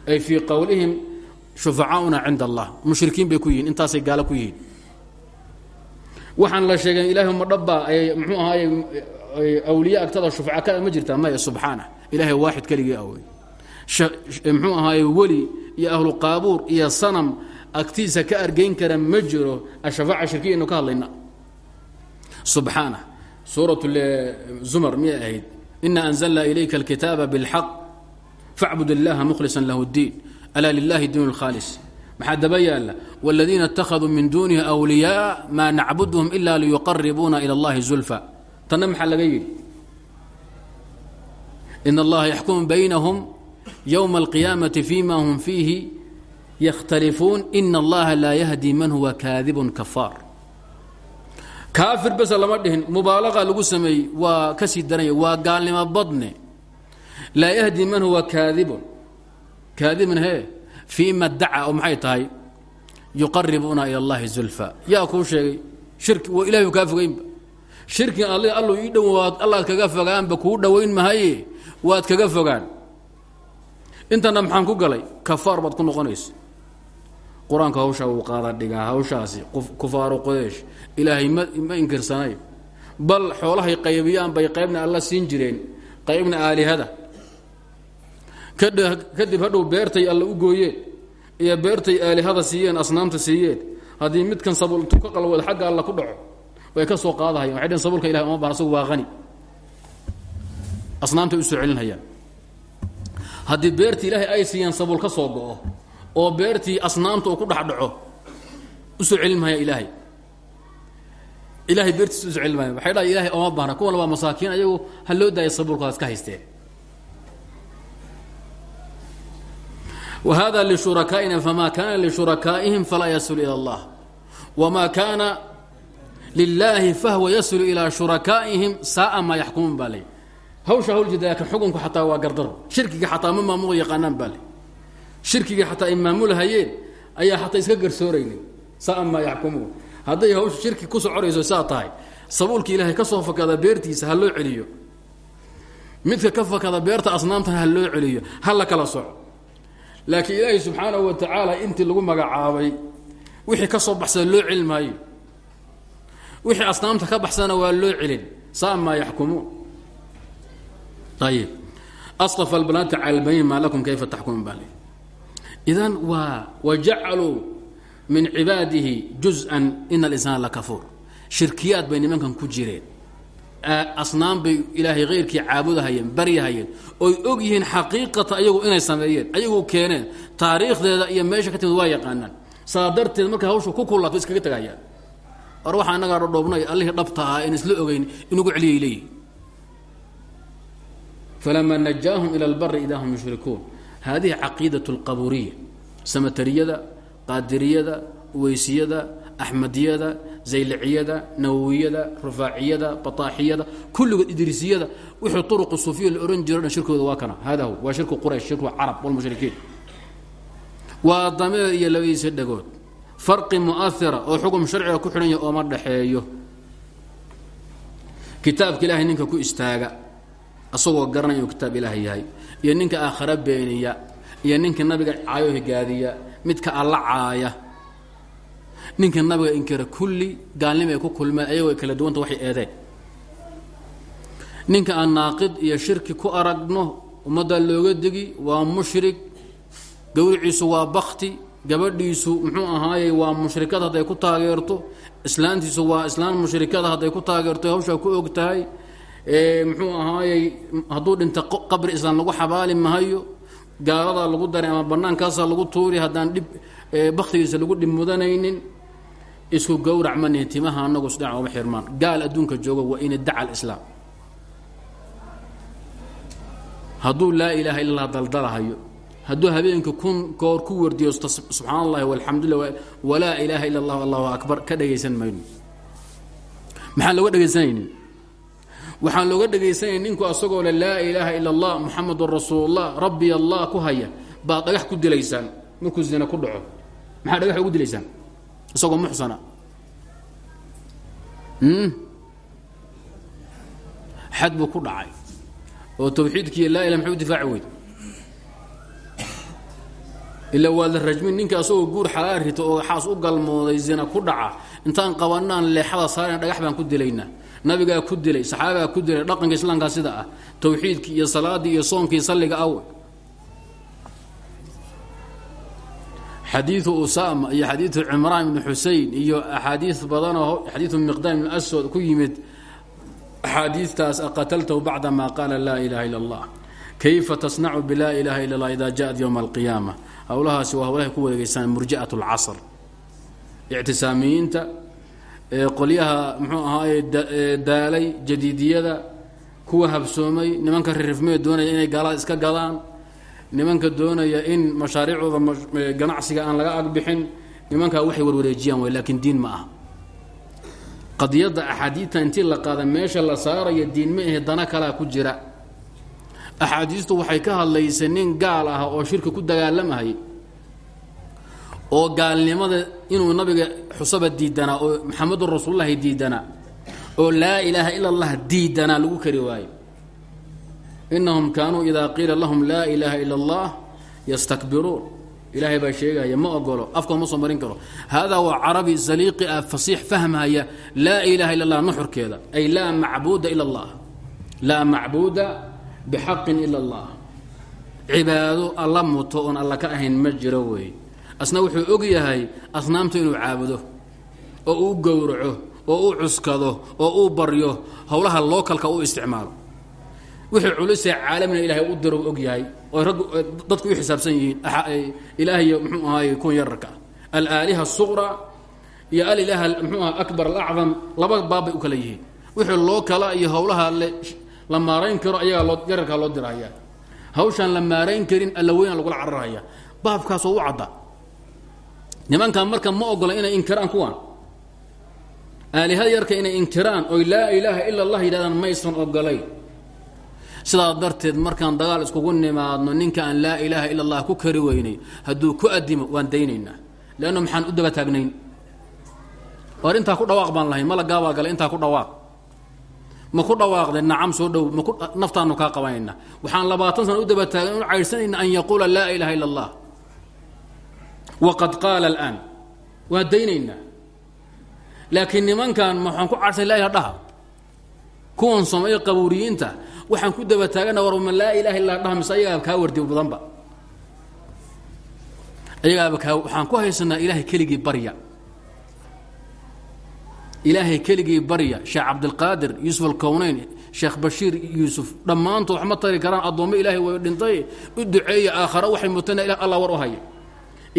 Ay fii qowlihim shufacaauna cinda allah mushrikiin bay ku yihiin intaasay gaalo ku yihiin. Waxaan la sheegay ilaahay ma dhabbaa ay mxuu ahaay awliye agtada shufca ka ma jirtaa maya subxaana ilahay waaxid keligii awey mxuu ahaay weli iyo ahlu qaabuur iyo sanam agtiisa ka argayn kara ma jiro ashafaaca shirkiyaynu ka hadlayna subxaana suurat zumar miyay ahayd ina anzalna ilayka alkitaaba biاlxaq facbud اllaha mkhliصa lahu اddiin alaa lilahi diin اlkhaalis maxaa daba yaalla wاladiina اtakhaduu min duunihi أwliyaa maa nacbudhum ila liyuqaribuuna ilى اllahi zulfa tanna maxaa laga yidhi? In allaha yaxkumu baynahum ywma اlqiyaamati fima hum fiihi yakhtalifuun ina allaha laa yahdi man huwa kaadibun kafaar. Kaafir bese lama dhihin. Mubaalaqa lagu sameeyey waa ka sii daranya waa badne. Laa yahdi man huwa kaadibun. Kaadibun he fii ma daca oo maxay tahay? Ila اllahi zulfa. Yaa kuu sheegay shirki ilahay kaa shirkiga all allu ii dhowaad allaad kaga fogaanba kuu dhowayn mahaye waad kaga fogaan. Intana maxaan ku galay? Kafaar baad ku noqonaysa. Qur'aanka hawshaa wuu qaada dhigaa hawshaasi kufaaru quraysh ilaahay ma ma inkirsanay bal xoolahay qaybiyaan bay qaybna alla siin jireen qaybna aalihada. Kadib hadhow beertay alla u gooyeen iyo beertay aalihada siiyeen asnaamta siiyeen haddii midkan sabuul intuu ka qalwado xagga alla ku dhaco way ka soo qaadahayan waxay dhn sabulka ilahi uma baan waa hani asnaamtay u soo celinhayaan haddii beertii ilaahay ay siiyeen sabul ka soo go'o oo beertii asnaamta ku dhex dhaco u soo celin mahaya ilaahay. Ilahay beertiisa u soo celin maaya waxay uma baana kuwan waa masaakiin ayagu ha loo sabulka iska haysteen whada lshurakaa'ina famaa kana lishurakaa'ihim falaa yasul ilى اllah wma kana lilaahi fahwa yasul ilىa shurakaa'ihim saaa maa yaxkumuun baa ley hawsha hawljeeda laakiin xukunku xataa waa gardaro shirkiga xataa ma maamulo yaqaanaan baa le shirkiga xataa ay maamulhayeen ayaa iska garsooraynin saaa maa yaxkumuun hadday hawsha shirki ku socorayso saa tahay sabuulka ilaahay ka fakada beertiisa ha celiyo midka ka fakada beerta asnaamtana ha celiyo ha la kala laakiin ilaahay subxaanahu wa tacaala intii lagu magacaabay wixii ka soo baxsada loo maayo wixii asnaamta ka baxsana waa loo celin. Saa maa yaxkumuun ayib astafa albanaati cala albayin maa lakum kayfa taxkumuun baa le idan waa wajacaluu min cibaadihi juz-an ina alinsana lakafuur shirkiyaad bay nimankan ku jireen. Asnaam bay ilaahay hayrkii caabudahayeen baryahayeen. Oy og yihiin xaqiiqata ayagu inay sameeyeen ayagu keeneen. Taariikhdeeda iyo meesha ka timid waa yaqaanaan. Saa darteed markay hawshu ku kullato iskaga tegayaan war waxaa inagaa dhodhoobnay allihii dhabta ahaa in isla ogeyn inugu celiyay. Leeyihi falama najaahum ila albari idaa hum yushrikuun. Hadihi caqiidat اlqaburiya samatariyada qaadiriyada uweysiyada axmadiyada zayliciyada nawawiyada rufaaciyada bataaxiyada kulligood idriisiyada wixii uruqu suufiya la ohan jiro dhan shirkooda waa kana. Hada hu waa shirku quraysh shirku carab walmushrikiin waa dameer iyo labadiisa dhagood farqi mu'ahira oo xukun sharciga ku xidhan yahy ooma dhaxeeyo. Kitaabka ilaahay ninka ku istaaga asagoo garanaya inuu kitaab ilaah yahay iyo ninka aakhare beeniya iyo ninka nabiga caayo higaadiya midka alla caaya. Ninka nabiga inkira kulli gaalnimo ay ku kulmeen ayagoo ay kala duwanta waxay eedeen. Ninka aan naaqid iyo shirki ku aragno ummadda looga digi waa mushrik gowriciisu waa bakti gabadhiisu muxuu ahaayey waa mushrikad hadday ku taageerto islaantiisu waa islaan mushrikada hadday ku taageerto hawshaa ku og tahay. Muxuu ahaayey hadduu dhinta qabri islaan lagu xabaali mahayo gaaladaa lagu daray ama bannaankaasaa lagu tuuri haddaan dhib baktigiisa lagu dhib isku gowrac ma nihin timaha anagu isdhac oma xirmaan. Gaal adduunka joogo waa ina daca alislaam hadduu laa ilaaha illa daldalahayo hadduu habeenka kun koor ku wardiyo subxaan allahi walaa ilaaha illa allah allahu akbar ka dhagaysan mayno maxaan looga dhegaysanaynin? Waxaan looga dhegaysanaya ninku asagoo le laa ilaaha ila allah muxamadun rasuulullah rabbi allah ku haya baad dhagax ku dilaysaan markuu zina ku dhaco. Maxaa dhagax ugu dilaysaan? Isagoo muxsana. Xad buu ku dhacay. Oo tawxiidkiiyo laa ilah maxuu difaaci weyd ila waa la rajmin ninka asagoo guur xalaal oo xaas u galmooday zina ku dhaca intaan qabanaan leexada saarana dhagax baan ku dilaynaa nabigaa ku dilay saxaabigaa ku dilay dhaqanka islaamkaa sida ah tawxiidkii iyo salaaddii iyo soonkii salliga awe xadiiu usama iyo xadiiu cimraan ibni xusein iyo axaadiis badanoo xadiiu miqdaam ibn aswad ku yimid axaadiistaas aqataltahu bacda ma qaala laa ilaha illa allah. Kayfa tasnacu bilaa ilaha illa allah ida jaءat ywma alqiyaama howlahaasi waa howlahay ku wareegeysaan murji'at اlcasr ictisaamiyiinta qolyaha muxuu ahaaye daalay jadiidiyada kuwa habsoomay nimanka ririfmee doonaya inay gaalada iska gadaan nimanka doonaya in mashaariicdooda ganacsiga aan laga agbixin nimankaa waxay warwareejiyaan way laakiin diin ma aha. Qadiyadda axaadiidta intii la qaada meesha la saaraya diin ma ahe dana kalaa ku jira axaadiistu waxay ka hadlaysa nin gaal ah oo shirki ku dagaalamahayay oo gaalnimada inuu nabiga xusaba diidanaa oo maxamedun rasuululahi diidanaa oo laa ilaaha ila allah diidanaa lagu kari waayo. Inahum kaanuu idaa qiila lahum laa ilaaha ila allah yastakbiruun. Ilaahay baa sheegaya ma ogolo afka ma soo marin karo. Haadaa waa carabi saliiqi ah fasiix fahmhaya laa ilaha illa allah nuxurkeeda ay laa macbuuda ila laa macbuuda bixaqin ila allah cibaado alla muto oon alla ka ahayn ma jiro weeye asna wuxuu og yahay asnaamta inuu caabudo oo uu gowraco oo uu cuskado oo uu baryo howlaha lookalka u isticmaalo wixii culisee caalamina ilahay u diro og yahay oo rag dadku u xisaabsan yihiin ilaahiy mxuu ahaay kuwan yararka ah alaaliha asuqra iyo alilaaha mxuu aha akbar alacdam laba baabbay u kala yihiin wixii loo iyo howlaha la maarayn karo ayagaa loo yararkaa loo dirahaya hawshaan la maarayn karin alla weyna lagula cararhaya baabkaasoo u cadda. Nimankan marka ma ogola inay inkiraan kuwan aalihada yarka inay inkiraan oy laa ilaaha ila allah yidhahdaan maysan ogolayn sidaa darteed markaan dagaal iskugu nimaadno ninka aan laa ilaaha ila allah ku kari weynay hadduu ku adimo waan daynaynaa. Leanna maxaan u daba taagnayn? War intaa ku dhawaaq baan lahayn malagaabaa gale intaa ku dhawaaq ma ku dhawaaqde nacam soo dhow. Maku naftaanu kaa qabanayna. Waxaan labaatan sana u daba taagan u caydhsanayna an yaquula laa ilaha ila allah. Waqad qaala alaan. Waan daynaynaa. Laakiin nimankan maxaan ku cadhsay laa ilaha dhaha kuwan soomaya qabuuriyiinta waxaan ku daba taagana warma laa ilaha illa dhaha mise ayagaaba kaa wardi badanba. Ayagaaba kaa waxaan ku haysanaa ilaahay keligii barya ilaahay keligii barya sheekh cabdilqaadir yuusuf alkownayn sheekh bashiir yuusuf dhammaantood wax tari karaan addoommo ilaahay way dhintay u duceeya aakhara waxay mutana allah war u haya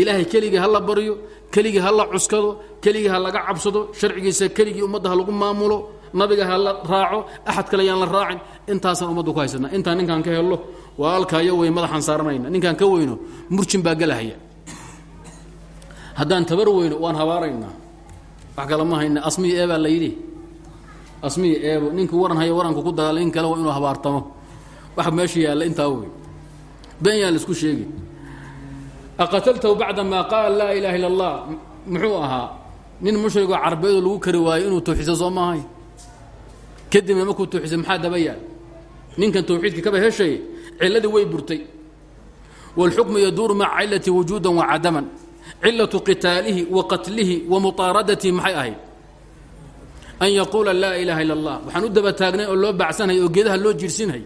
ilaahay keligii ha la baryo keligii ha la cuskado keligii ha laga cabsado sharcigiisa keligii ummadda ha lagu maamulo nabiga ha la raaco axad kale yaan la raacin intaasaan ummaddu ku haysanaa. Intaan ninkaan ka hello walaalkayo wey madaxaan saaranayna ninkaan ka weyno murjin baa gelahaya haddaan tabar weyno waan habaaraynaa wax kale ma hayna asmiyi eebaa la yidhi. Asmiyi eebo ninkii waran haya waranku ku dagaala nin kale waa inuu habaartamo. Wax meesha yaalla intaa wey been yaan la isku sheegi. Aqataltahu bacda maa qaala laa ilaha illa allah muxuu ahaa nin mushrigoo carbeedo lagu kari waayo inuu tawxiisa soo maahay kadibna markuu tawxiisa maxaa daba ninkan tawxiidka kaba heshay ciladii way burtay. Wاlxukmu yaduuru maca cilati wujuuda wacadaman cilatu qitaalihi wa qatlihi wa muطaaradatihi maxay ahayd an yaquula laa ilaaha illa اllah waxaan u daba taagnay oo loo baacsanhay oo geedaha loo jiirsinhay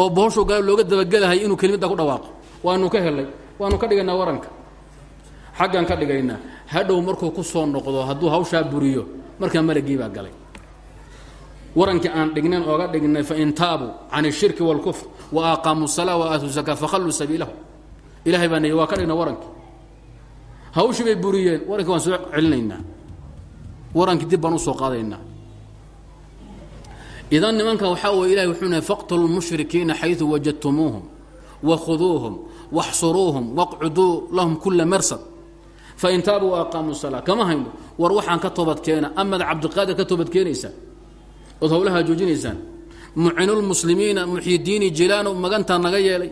oo bohosho gaalo looga dabagelahay inuu kelimada ku dhawaaqo waanu ka helay waanu ka dhigaynaa waranka xaggaan ka dhigaynaa hadhow markuu ku soo noqdo hadduu hawshaa buriyo markaa malagii baa galay warankii aan dhignayn ooga dhignay fain taabuu can الshirki wاlkufr wa aqaamuu الsalaa wa aatuu zakaa fakhalluu sabiilahu ilahay baa niy waa ka dhignay warankii hawshii bay buriyeen. Warankii waan soo celinaynaa. Warankii dib baan u soo qaadaynaa. Idan nimanka waxaa weye ilahi wuxuu nahay faqtulu lmushrikiina xayثu wajadtumuuhum wakhuduuhum waxsuruuhum waqcuduu lahum kula marsad. Fain taabuu waaqaamuu salaa kama hayno war waxaan ka toobadkeena amad cabdiqaadir ka toobadkeenaysaa ood hawlahaa joojinaysaan? Mucinulmuslimiina muxyidiini jilaano magantaa naga yeelay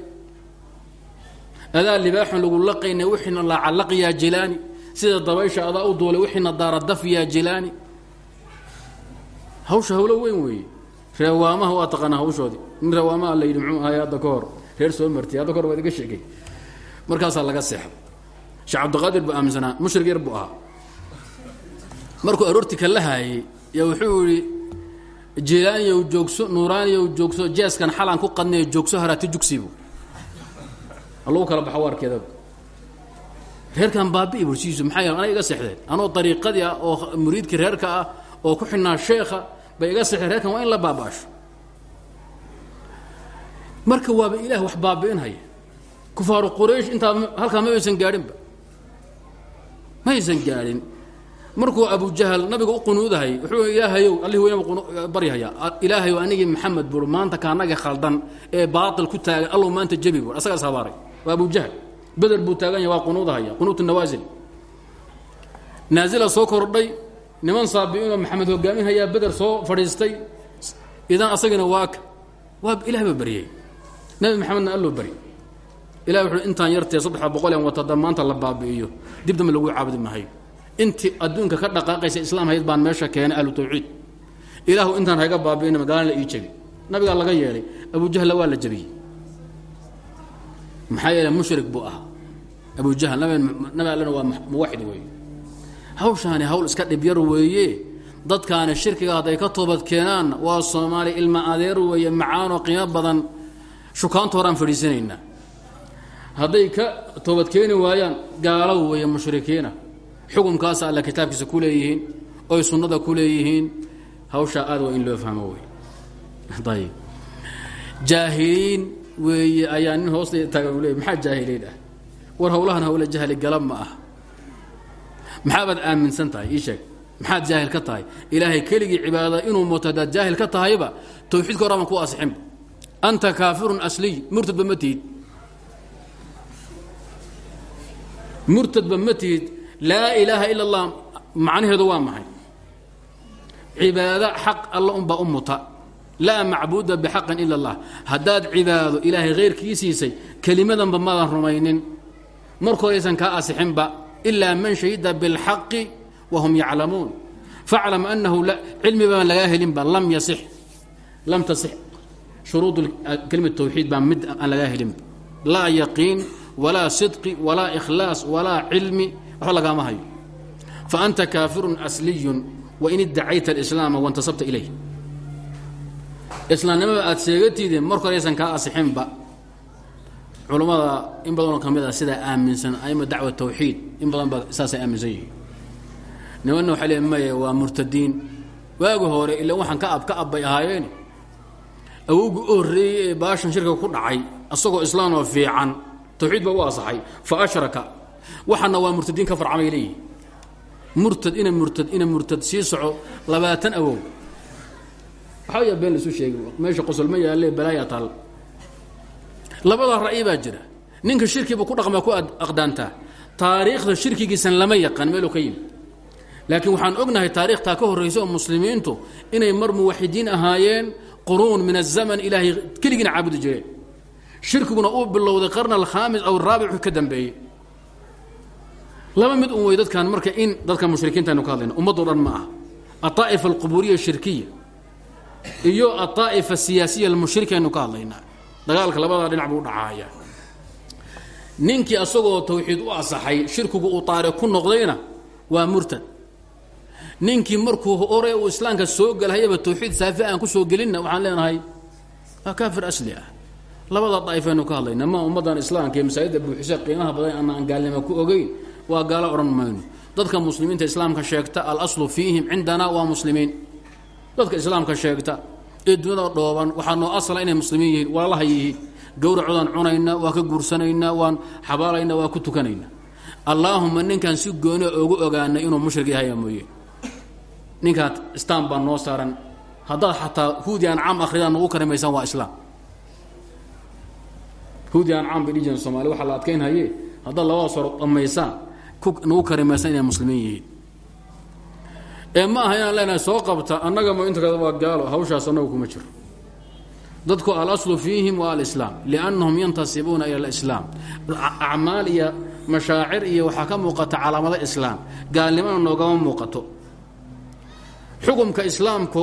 adaa libaaxun lagu laqayna wixiina laacalaqiyaa jilaani. Sida dabaysha adaa u duulay wixiina daaradafyaa jilaani. Hawsha hawlo weyn weeye. Reewaamaha waa taqaanaa hawshoodii. Nin reewaamaha la yidhi muxuu ahay hadda ka hor? Reer soo martay. Hadda kahor waa idiga sheegay. Markaasaa laga seexday sheekh cabdiqaadir buu aaminsanaa mushrig yar buu ahaa. Markuu aroorti ka la haayey yaa wuxuu yidhi jilaaniyow joogso nuuraaniyow joogso jeeskan xalaan ku qadnayo joogso haraati jugsiibu lagu kala baxa waarkeedaba reerkan baabi'i bursiisu maxaa yeele anay iga seexdeen. Anoo dariiqadii ah oo muriidkii reerka ah oo ku xidhnaa sheekha bay iga seexdeen. Reerkan waa in la baabaasho. Marka waaba ilaah wax baabi'inhaya kufaaru quraysh intaa halkaa ma aysan gaadhinba ma aysan gaadhin markuu abujahal nabiga u qunuudahay wuxuu ilaahayow allihii weyna baryahayaa. Ilaahayow anigii maxamed buur maanta kaanaga khaldan ee baatil ku taagan allow maanta jebi buur asagaas habaaray waa abujahal beder buu taagan yahay waa qunuudahaya qunuutu nawaasil naazila soo kordhay niman saabi'iinoo maxamed hogaaminhayaa beder soo fadhiistay idan asagina waaka waa ilah ba baryey nabi maxamedna alloo bari. Ilah wuxuu intaan yartee saddexa boqol en watada maanta la baabi'iyo. Dib dambe lagu caabudi mahayo intii adduunka ka dhaqaaqaysa islaam hayd baan meesha keenay ahlu tawxiid. Ilaahu intaan hayga baabi'ina magaalana ii jebi. Nabigaa laga yeelay abujahla waa la jebiyey maxaa yeele mushrik buu ahaa. Abujahl nabi allena waa muwaxid weeye. Hawshaani hawl iska dhibyar weeye. Dadkaani shirkiga hadday ka toobad keenaanna waa soomaaliya ilma adeer weeye macaanoo qiimo badan. Shukaanta horaan fadhiisanaynaa. Hadday ka toobad keeni waayaan gaalo weeye mushrikiina. Xukumkaasa alla kitaabkiisa ku leeyihiin oy sunnada ku leeyihiin. Hawshaa aad waa in loo fahmo wey ayib jaahiliin weeye ayaa nin hoosta taaga u leey maxaa jaahiliin ah war hawlahan hawla jahli galab ma ah maxaabaad aaminsan tahay ii sheeg. Maxaad jaahil ka tahay? Ilaahay keligii cibaadada inuu muto haddaad ka tahayba tawxiidka horaaban ku asixinba anta kaafirun asliy murtadba ma tihid. Murtadba ma ilaaha ila allah macnaheedu waa maxay? Cibaado xaq alla unbaa u laa macbuuda bixaqin ila allah. Haddaad cibaado ilaahay hayrkii siisay kelimadanba madan rumaynin. Markoodaysan kaa asixinba ilaa man shahida biاlxaqi wahum yaclamuun. Faclam anahu cilmi baan lagaa helinba lam yasix lam tasix. Shuruud kelima tawxiid baa mid aan lagaa helinba laa yaqiin walaa sidqi walaa ikhlaas walaa cilmi waxba lagaama hayo. Faanta kaafirun asliyun wain iddacayta alislaama waintasabta ilayh islaamnimada aad sheegatiideen marka horeysan kaa asixinba. Culammada in badanoo ka mid a sidaa aaminsan aima dacwa tawxiid in badan baa saasay aaminsan yihiin. Nimanna waxay lee maya waa hore ila waxaan ka ab ka ab bay ahaayeene awowgii baashan shirka ku dhacay asagoo islaanoo fiican tawxiid baa u fa ashraka waxaana waa murtadiin ka farcamay murtad ina murtad ina murtad sii soco. Labaatan awow waxaa yaa been laisu sheegi meesha qosolma yaalle balaaya taal. Labadaa ra'yi jira. Ninka shirkiba ku dhaqmaa ku aqdaantaa taariikhda shirkigiisan lama yaqaan meeluu ka laakiin waxaan ognahay taariikhtaa ka horraysa oo muslimiintu inay mar muwaxidiin ahaayeen quruun min azaman ilaahay keligiina caabudi jireen. Shirkiguna uu bilowday qarna alkhaamis aw araabic ka dambeeyey. Laba mid un wey dadkan marka in dadka mushrikiinta aynu ka hadlayna ummaddo dhan ma aha. Aطaa'ifa alqubuuriya shirkiya iyo aaa'ifa siyaasiya almushrikaynu ka hadlaynaa. Dagaalka labadaa dhinac buu dhacaaya. Ninkii asagoo tawxiid u asaxay shirkigu uu taari ku noqdayna waa murtad. Ninkii markuu hore uu islaamka soo gelhayaba tawxiid saafi aan ku soo gelinna waxaan leenahay waa kaafir asli ah. Labada daa'ifaynu ka hadlayna ma ummaddan islaamka iyo masaajidda buuxisa qiimaha badan anaan gaalnimo ku ogeyn waa gaalo odhan mayno. Dadka muslimiinta islaamka sheegta alaslu fiihim cindana waa muslimiin dadka islaamka sheegta ee duniyada dhooban waxaa noo asla inay muslimiin yihiin walaalaha yihiin gowracoodaan cunaynaa waa ka guursanaynaa waan xabaalaynaa waa ku tukanaynaa. Allaahuma ninkaan si gooni ogu ogaanay inuu mushrik yahaya mooye. Ninkaad istaan baa noo saaran. Haddaad xataa huudi ancaam akridaan nagu waa islaam. Huudi ancaam bay dhijiran somaali waxaa la adkaynhaye haddaad labadaas hor dhammaysaan nagu karimaysaan inay muslimiin yihiin ee ma aha inaan leenahay soo qabta annaga ma inta kada waa gaalo hawshaas annaga kuma jiro. Dadku alaslu fiihim waa alislaam liannahum yantasibuuna ila alislaam. Acmaal iyo mashaacir iyo waxaa ka muuqata calaamado islaam gaalnimona noogama muuqato. Xukumka islaamku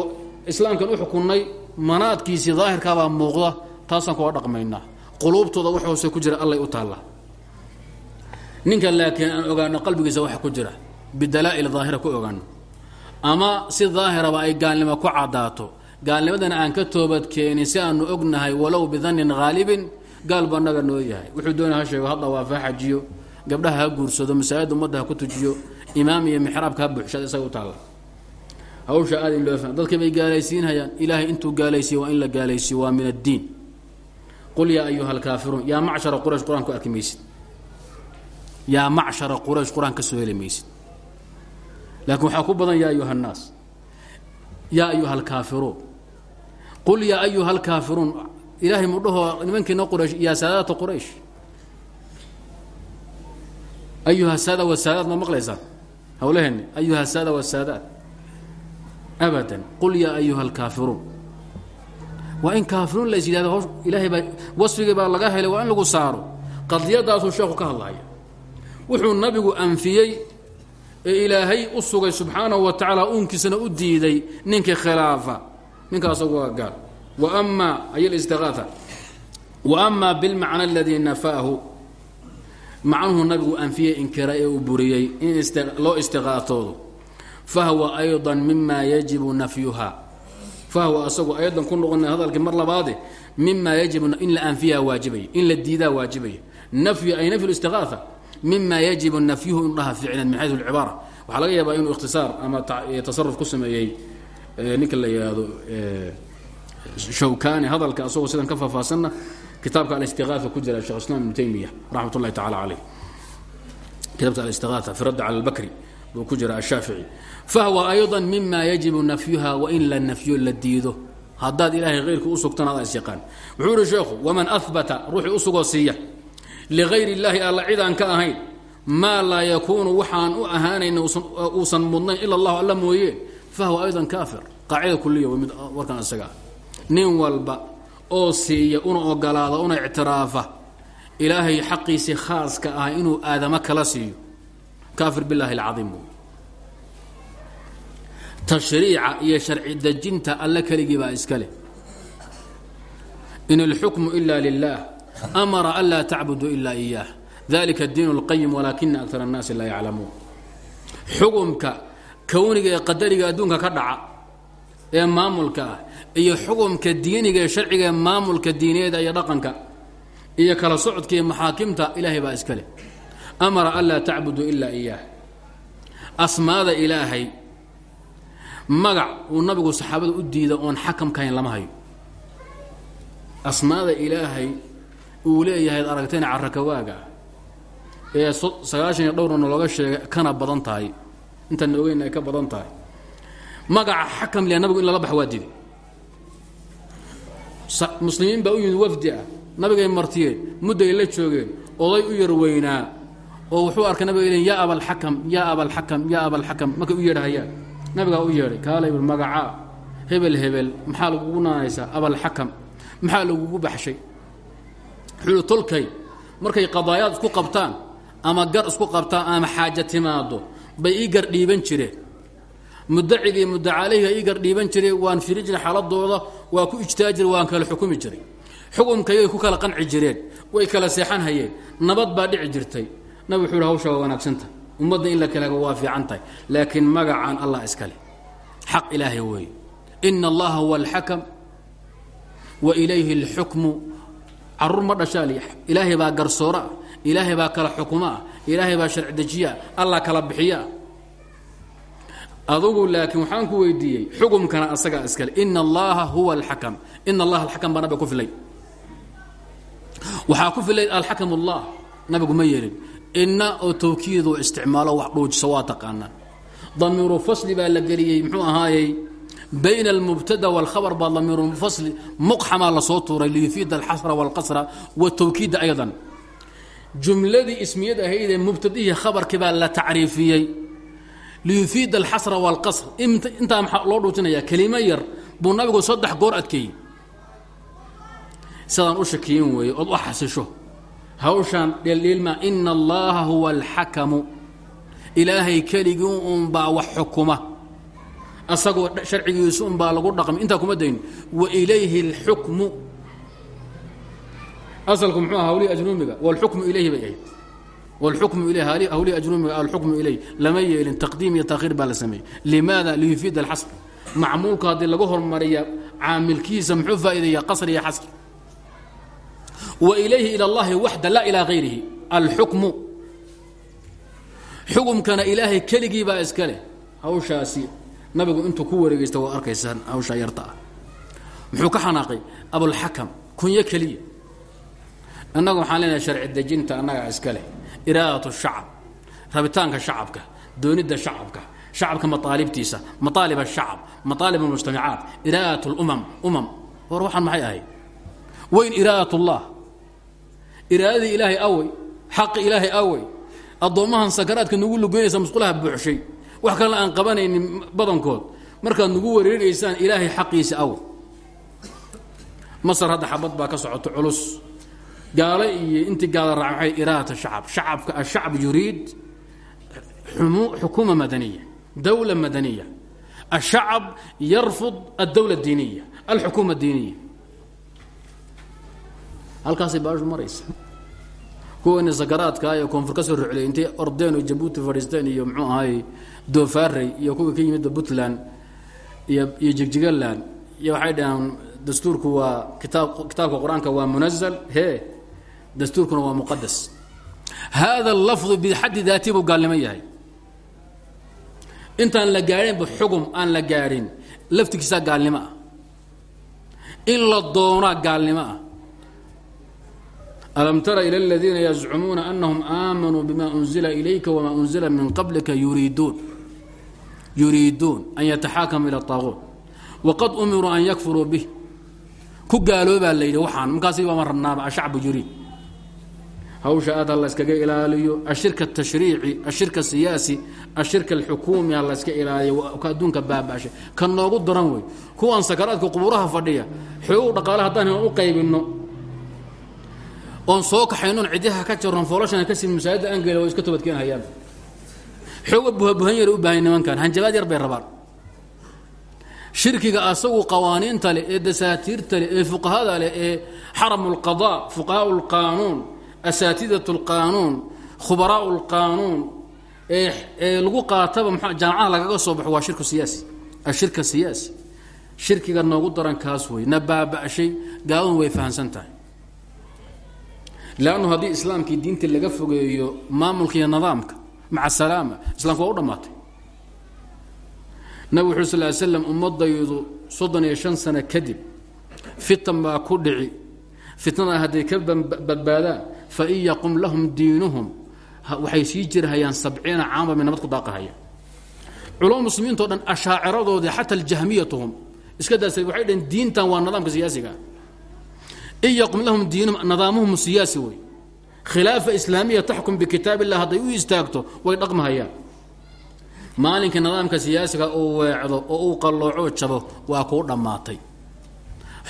islaamkan u xukunnay manaadkiisii daahirkaabaa muuqda taasaan kuga dhaqmaynaa. Quluubtooda wax hoose ku jira allay u taallaa ninka laakiin aan ogaano qalbigiisa waxa ku jira bidalaa'il daahira ku ogaano ama si daahiraba ay gaalnimo ku caddaato. Gaalnimadana aan ka toobadkeenin si aanu ognahay walow bidannin haalibin gaal ba naga noo yahay. Wuxuu doonaya ha sheego ha dawaafa xajiyo gabdhaha ha guursado masaajid ummadda ha ku tujiyo. Imaam iyo mixraabka ha buuxshada isaga u taalla. Hawsha aad in loo faham dadkii bay gaalaysiinhayaan ilaahay intuu gaalaysiiye waa in la gaalaysiiyo waa min addiin. Qul yaa ayuha alkaafiruun yaa macshara quraysh qur'aan ku arki maysid. Yaa macshara quraysh qur'aan ka soo heli maysid laakiin waxaa ku badan yaa ayuha annaas yaa ayuha alkaafiruun. Qul yaa ayuha alkaafiruun. Ilaahay mudhahoo nimankiina quraysh yaa saadaata quraysh? Ayuha saada wasaadaad ma maqlaysaan? Hawlaheenni ayuha saada wasaadaat abadan qul yaa ayuha alkaafiruun. Waa in kaafiruun lays yidhahdo hawsh ilaahay baa wasfigii baa laga helay waa in lagu saaro. Qadiyadaasuu sheekhu ka hadlaya. Wuxuu nabigu anfiyey ee ilaahay u sugay subxaanahu wa tacaala uunkiisana u diiday ninkii khilaafa. Ninkaasagu waa gaal wa amaa ay alistiqaaa wa amaa bilmacna aladii nafaahu. Macnuhu nabigu anfiyey inkira ee uu buriyey in loo istiqaatoodo. Fahwa ayضa mima yajibu nafyuha. Fahwa asagu ayadan ku noqona hadalkii mar labaade mima yajibu in la anfiyaa waajibaya in la diidaa waajibaya nafyu ay nafyu istiqaaa mima yajibu nafyuhu inu dhaha ficlan min xayu lcibaara waxaa laga yaabaa inuu ikhtisaar ama tasaruf ku sameeyey ninka la yihahdo shawkani hadalka asagoo sidan ka faahfaahsanna kitaabka alistiqaaa ku jira shekh islam ibnu taymiya raxmat ullahi tacala caleyh kitaabka alistiqaaa fi radd cala albakri buu ku jira ashaafici fahwa ayضa mima yajibu nafyuha wain la nafyo la diido. Haddaad ilaahay hayrkii usugtana adaa isyaqaan wuxuu ihi sheekhu waman ahbata ruuxii usugoo siiya ligayr illaahi alla cid aan ka ahayn maa laa yakuunu waxaan u ahaanayn uusan mudnayn ila allahu alla mooyee fahuwa aydan kaafir qaacida kuliya mid warkan isagaa nin walba oo siiya una ogolaada una ictiraafa ilaahay xaqiisii khaaska ah inuu aadamo kala siiyo kaafir bilaahi alcaiim tashriica iyo sharci dejinta alle keligii baa iska leh in alxukmu ila lilaah amara an laa tacbuduu ila iyaah dalika diin اlqayim walaakina akar الnaasi laa yaclamuun xukumka kowniga ee qadariga adduunka ka dhaca ee maamulka ah iyo xukumka diiniga ee sharciga ee maamulka diineeda iyo dhaqanka iyo kala socodka iyo maxaakimta ilaahay baa iska leh amara an laa tacbuduu ila iyaah asmaada ilaahay magac uu nabigu saxaabada u diida oon xakamkahayn lama hayo asmaada ilaahay uu leeyahay ad aragteen carakawaaga ee sagaashan iyo dhowrna looga sheegay kana badan tahay. Intaan ogeyn ay ka badan tahay. Magaca xakam le nabigu in lala bax waa muslimiin baa u yimid wafdi ah. Nabigay martiyeen mudday la joogeen oday u yar weynaa oo wuxuu arkay nabiga len yaa abalxakam yaa abalxakam yaa abalxakam markay u yeedhahayaan nabigaa u yeedhay kaalay magacaa hebel hebel maxaa lagugu naanaysaa abalxakam maxaa lagugu baxshay tolkay markay qadaayaad isku qabtaan ama gar isku qabtaan ama xaaja timaado bay ii gar dhiiban jireen mudaciga iyo mudacaaleyga igar dhiiban jiray waan firi xaaladooda waa ku ijtihaa waan kala xukumi jiray. Xukumkayay ku kala qanci jireen way kala seexan hayeen nabad baa dhici jirtay. Nabig wuxuu hi hawshaa waa wanaagsanta ummadda in la kala waa allah iskale xaq ilaahay weeye. Ina allaha huwa alxakam wa ilayhi اlxukmu carruur ma dhashaal ilaahay baa garsoora ah ilaahay baa kala xukuma ah ilaahay baa sharci dejiyaa. Allah kala bixiyaa. Adugu laakiin waxaan ku weydiiyey xukumkana asagaa iskale ina allaha huwa alxakam ina allaha alxakam baa nabiga ku filay. Waxaa ku filay alxakam ullah nabigu ma yeelin. Ina oo tawkiidu isticmaalo wax dhuujiso waa taqaanaa damiiru fasli baa la geliyey. Muxuu ahaayey bayna almubtada wاlkhabr baa damiiru fasli muqxamaa lasoo tuuray liyufiida alxasra wاlqasra wاtawkiida aydan jumladii ismiyad ahaydee mubtadihii khabarkii baa la tacriifiyey liyufiida alxasra wاlqasr intaa maxaa loo dhuujinayaa kelimo yar buu nabigu saddex goor adkeeyey sidaan u shakiyin weeye ood u xasisho hawshaan dheeldheelmaa ina allaha huwa alxakamu ilaahay keligii unbaa wax xukuma asagoo sharcigiisu unbaa lagu dhaqmi intaa kuma dayn wa ilayhi اlxukmu asalku muxuu aha hawlihi ajruumiga wاlxukmu ilayhi bay ahayd wاlxukmu ilayh hawlihi ajruumiga alxukmu ilayh lama yeelin taqdiim iyo taakhiir baa la sameeyey limaada liyufiid alxasr macmuulka haddii lagu hormariya caamilkiisa muxuu faa'iideeya qasr iyo xasr wa ilayhi ilى اllahi waxda laa ilaa hayrihi alxukmu xukumkana ilaahay keligii baa iska leh hawshaasi nabigu intuu ku wareegaysta waa arkaysaan hawshaa yarta ah. Muxuu ka xanaaqay? Abulxakam kunyo keliya. Innagu waxaan leenahay sharci dejinta annagaa iska leh. Shacab rabitaanka shacabka doonidda shacabka shacabka maaalibtiisa maaalib ashacab maaalib almujtamacaat iraadat lumam umam. War waxaan maxay ahayd weyn iraadat ullah iraadadii ilaahay awey xaqi ilaahay awey addoommahan sakaraadka nagu lugeynaysa musqulaha buuxshay wax kalena aan qabanaynin badankood. Markaad nagu wareegaysaan ilaahay xaqiisa aw masar hadda xabad baa ka socota culus. Gaale iyo intii gaala raacay iraadata shacab. Shacabka ashacb yuriid xukuma madaniya dawla madaniya. Ashacab yarfud addawla diiniya alxukuma diiniya. Halkaasay baashu maraysa. Kuwana sakaraadka iyo koonfur ka soo rocley intay ordeen oo jabuuti fadhiisteen iyo muxuu ahay doofaarey iyo kuwii ka yimidda puntland iyo iyo jigjigaland iyo waxay dhaheen dastuurku waa kitaab kitaabka qur'aanka waa munazal he dastuurkuna waa muqadas hada lafdu bixaddi daati buu gaalnimo yahay. Intaan la gaadhinba xugum aan la gaadhin laftigiisaa gaalnimo ah. In la doonaa gaalnimo ah. Alam tara ilى اladiina yazcumuuna anahum aamanuu bima unzila ilayka wma unzila min qablika yuriiduun yuriiduun an yataxaakamu ilى طaaguut waqad umiruu an yakfuruu bih. Ku gaaloobaa la yidhi waxaan markaasi waama rabnaaba ashacbu yuriid hawsha aad ha la yskaga ilaaliyo ashirka tashriici ashirka siyaasi ashirka alxukuumi ha la yska ilaaliyo ka adduunka baabashay ka noogu daran wey. Kuwan sakaraadka qubuuraha fadhiya xoogu dhaqaale haddaan u qaybinno oon soo kaxaynoon cidyaha ka jarron foolashana ka sii masaajidda aan geela way iska toobadkeenhayaan xooga buhabuhan yar u baahay nimankan hanjabaad yar bay rabaan. Shirkiga asagu qawaaniinta leh ee dasaatiirta leh ee fuqahada leh ee xaramu lqada fuqahaau lqaanuun asaatidat lqaanuun khubaraau lqaanuun ee lagu qaataba m jaamacaha lagaga soo baxo waa shirku siyaasi. Ashirka siyaasi. Shirkiga noogu daran kaas wey na baaba'shay gaaladun way fahamsan tahay. Lannu haddii islaamkii diinta laga fogeeyo maamulka iyo nidaamka maca salaama islamka waa u dhammaatay. Nabig wuxuu sal slam ummadaydu soddon iyo shan sano kadib fitan baa ku dhici. Fitnada hadday ka badbaadaan fain yaqum lahum diinuhum waxay sii jirhayaan sabciina caamba bay nabad ku daaqahaya culama muslimiinto dhan ashaaciradoodii xata aljahmiyatuhum iska daasa waxay dhaheen diintan waa nidaamka siyaasiga. In yaqum lahum diinuhum nidaamuhum siyaasi wey khilaafa islaamiya taxkum bikitaab illah hadday u istaagto way dhaqmahayaan. Maalinkai nidaamka siyaasiga uu weecdo oo uu qallooco jabo waa kuu dhammaatay.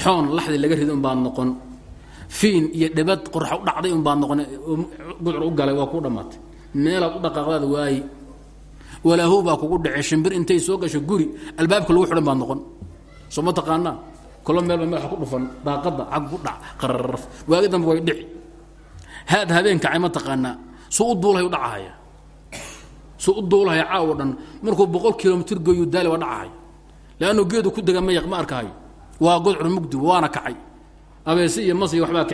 Xoon laxdi laga rida un baad noqon fiin iyo dhibad qorxa u dhacday un baad noqon gudcur u galay waa kuu dhammaatay. Meelaad u dhaqaaqdaad waayi. Walaahu baa kugu dhece shimbir intay soo gasho guri albaabka lagu xidhan baad noqon. Soo ma taqaanaa? Kolo meel ba madaxa ku dhufan daaqadda cag ku dhac qararaf waagi haad habeen kacay ma taqaanaa? Suu u duulahay u dhacahaya. Suu u dhan. Markuu boqol kilomitr gooyu daali waa dhacahaya. Leannu geedu ku dega ma ma arkahayo waa godcur mugdi waana kacay. Abeese iyo mas iyo waxbaa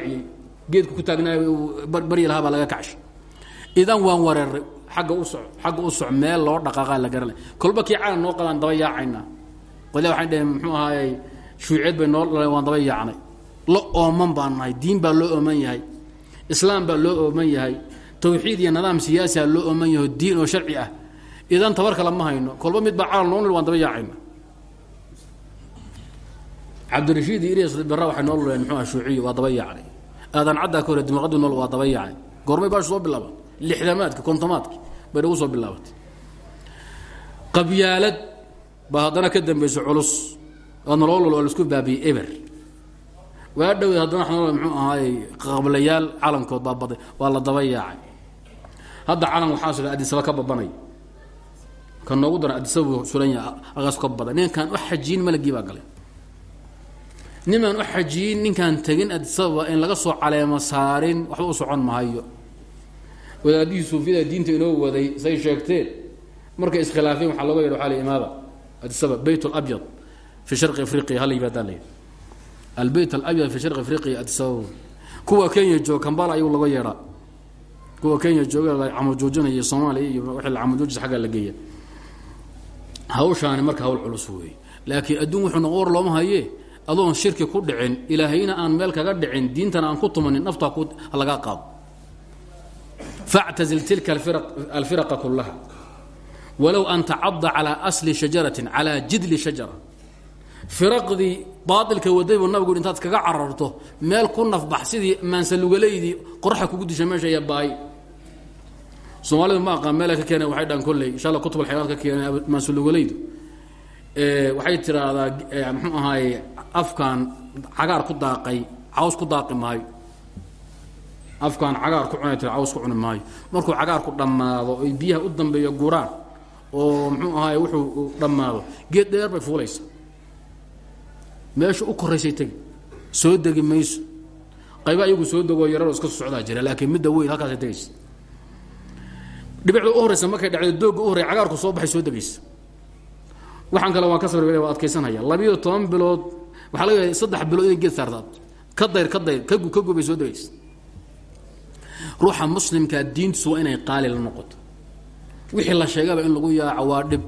geedku ku taagnaay baryi lahaa baa laga kacshay idan waan wareeray agga u u soc meel loo dhaqaaqaa la garanay kolba kii noo qabaan daba yaacaynaa. Qolya waxay dhaheen muxuu ahaayey shuuciyeed bay noo dhaleen waan daba yaacnay lo ooman baan diin baa loo ooman yahay islaam baa loo ooman yahay tawxiid iyo nidaam siyaasiha loo ooman yaho diin oo sharci ah. Idan tabar kale ma hayno kolba mid baa calan noo nil waan daba yaacayna. Cabdirashiid iyo ilyas bara waxay noo muxuu ah shuuciyi waa daba yaacnay aadan caddaa ka hore dimuqadu waa daba yaacnay goormay baashu soo bilaaba lixdamaadki kontomaadki bay nagu soo bilaabatay qabyaalad baa haddana ka dambaysa culus oo nololol oo la isku baabiyey waa dhowey haddana waxaa muxuu ahaayey qablayaal calankood baa baday waa la daba yaacay. Hadda calan waxaa sugan adisaba ka babanay. Ka noogu daran adisaba buu sulan yahay agaas ka badan ninkaan u xajiyin malagii baa galay. Nimaan u xajiyin ninkaan tegin adisababa in laga soo caleemo saarin waxba u socon mahayo. Wadaadihii suufiyada diinta inoo waday say sheegteen. Markay iskhilaafeen waxaa looga yadha waxa la imaada adisaba beyt alabyad fi sharqi afriqiya hala yimaadaa layidhi albeyt alabyad fi sharqi afriqiya adisababa kuwa kenya jooga kambala ayuu laga yeedhaa kuwa kenya jooga la camujoojinaya soomaaliya iyo wixii la camujoojisa xaggaa la geeya hawshaani marka hawl culus weeye laakiin adduun wuxuu noqon war looma haye adoon shirki ku dhicin ilaahayna aan meel kaga dhicin diintana aan ku tumanin naftaa ku lagaa qaado factazil tilka alfiraqa kulaha walow an tacada calaa asli shajaratin calaa jidli shajara firaqdii baailka wadaybu nabigu intaad kaga cararto meel ku nafbax sidii maansalugalaydii qoraxa kugu disha meesha iyo baay. Soomaalidu ma aqaan meela ka keena waxay dhahan kolley insha alla kutub alxayawaad ka keenay maansalugalaydu waxay tiraahdaa muxuu ahaaye afkaan cagaar ku daaqay caws ku daaqi afkaan cagaar ku cunay caws ku cuni markuu cagaarku dhammaado oy biyaha u dambeeyo guraan oo muxuu ahaaye wuxuu dhammaado geed dheer bay fuulaysa meesha u koraysay tegi. Soo degi mayso. Qayba ayagu soo degoo yararo iska socdaa jira laakiin midda weyn halkaasay tegaysa. Dhibicda u horaysa markay dhacdo doogga u horey cagaarku soo baxay soo degaysa. Waxaan kale waan ka sabr waa adkaysanhaya labiyo toban bilood waxaa laga yahay saddex bilood inay geed saartaad ka dayr ka dayr ka ka gubay soo degaysa. Ruuxa muslimkaa diintiisu waa inay qaali la noqoto. Wixii la sheegaba in lagu yaaco waa dhib.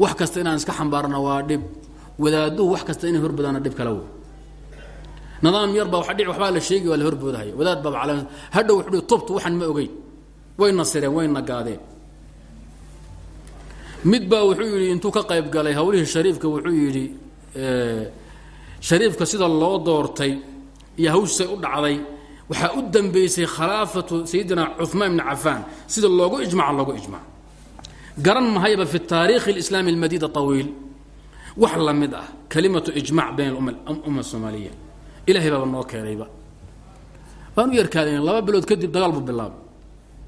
Wax kasta inaan iska xambaarna waa dhib wadaaduhu wax kasta inay horbodaan dhib kala nidaam yarbaa wa wabaa la sheegi waa la horboodahay wadaad baaba al hadha wuu tubtu waxaan ma ogeyn. Wayna sireen wayna gaadeen. Midbaa wuxuu yidhi intuu ka qayb galay hawlihii shariifka wuxuu yidhi shariifka sida loo doortay iyo hawshay u dhacday waxaa u dambeysay khilaafatu sayidina cumaan bni cafaan. Sida loogu ijmaca loogu ijmac. Garan mahayba fi taariikhi اlislaami اlmadiid awiil wax la mid ah kalimatu ijmac bayn umma soomaaliya. Ilahay baaba noo keenayba. Waan u yarkaadeen laba bilood kadib dagaal buu bilaabay.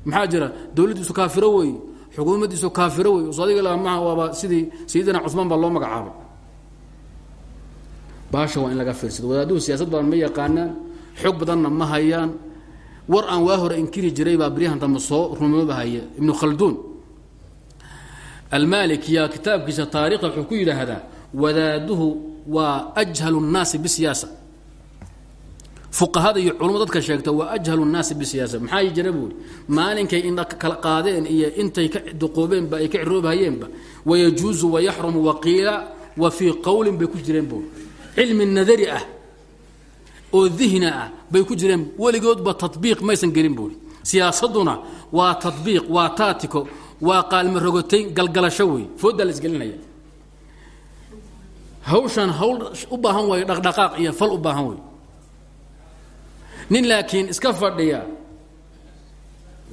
Maxaa jira? Dowladdiisu kaafiro wey xukuumaddiisu kaafiro wey so adiga maha waaba sidii sayidina cuثmaan baa loo magacaabay. Baasha waa in laga fiirsado. Wadaaduhu siyaasad badan ma yaqaanaan xog badanna ma hayaan. War aan waa hore inkiri jiray baa beryahan dambe soo rumoobahaya ibnu khalduun almaliki yaa kitaabkiisa taarikhda wuxuu ku yidhaahdaa wadaaduhu waa ajhalu الnaasi bisiyaasa fuqahada iyo culumma dadka sheegta waa ajhalu الnaasi bisiyaasa maxaa jira buuri maalinkay indha kala qaadeen iyo intay ka duqoobeenba ay ka ciroobhayeenba wayajuuzu wayaxrumu waqiila wa fii qowlin bay ku jireen buuri cilmi nadari ah oo dihna ah bay ku jireen weligoodba tabiiq maysan gelin buuri siyaasaduna waa tabiiq waa taatiko waa qaalma rogotayn galgalasho wey fooddaa la isgelinaya hawshan hawl u baahan way dhaqdhaqaaq iyo fal u baahan wey nin laakiin iska fadhiya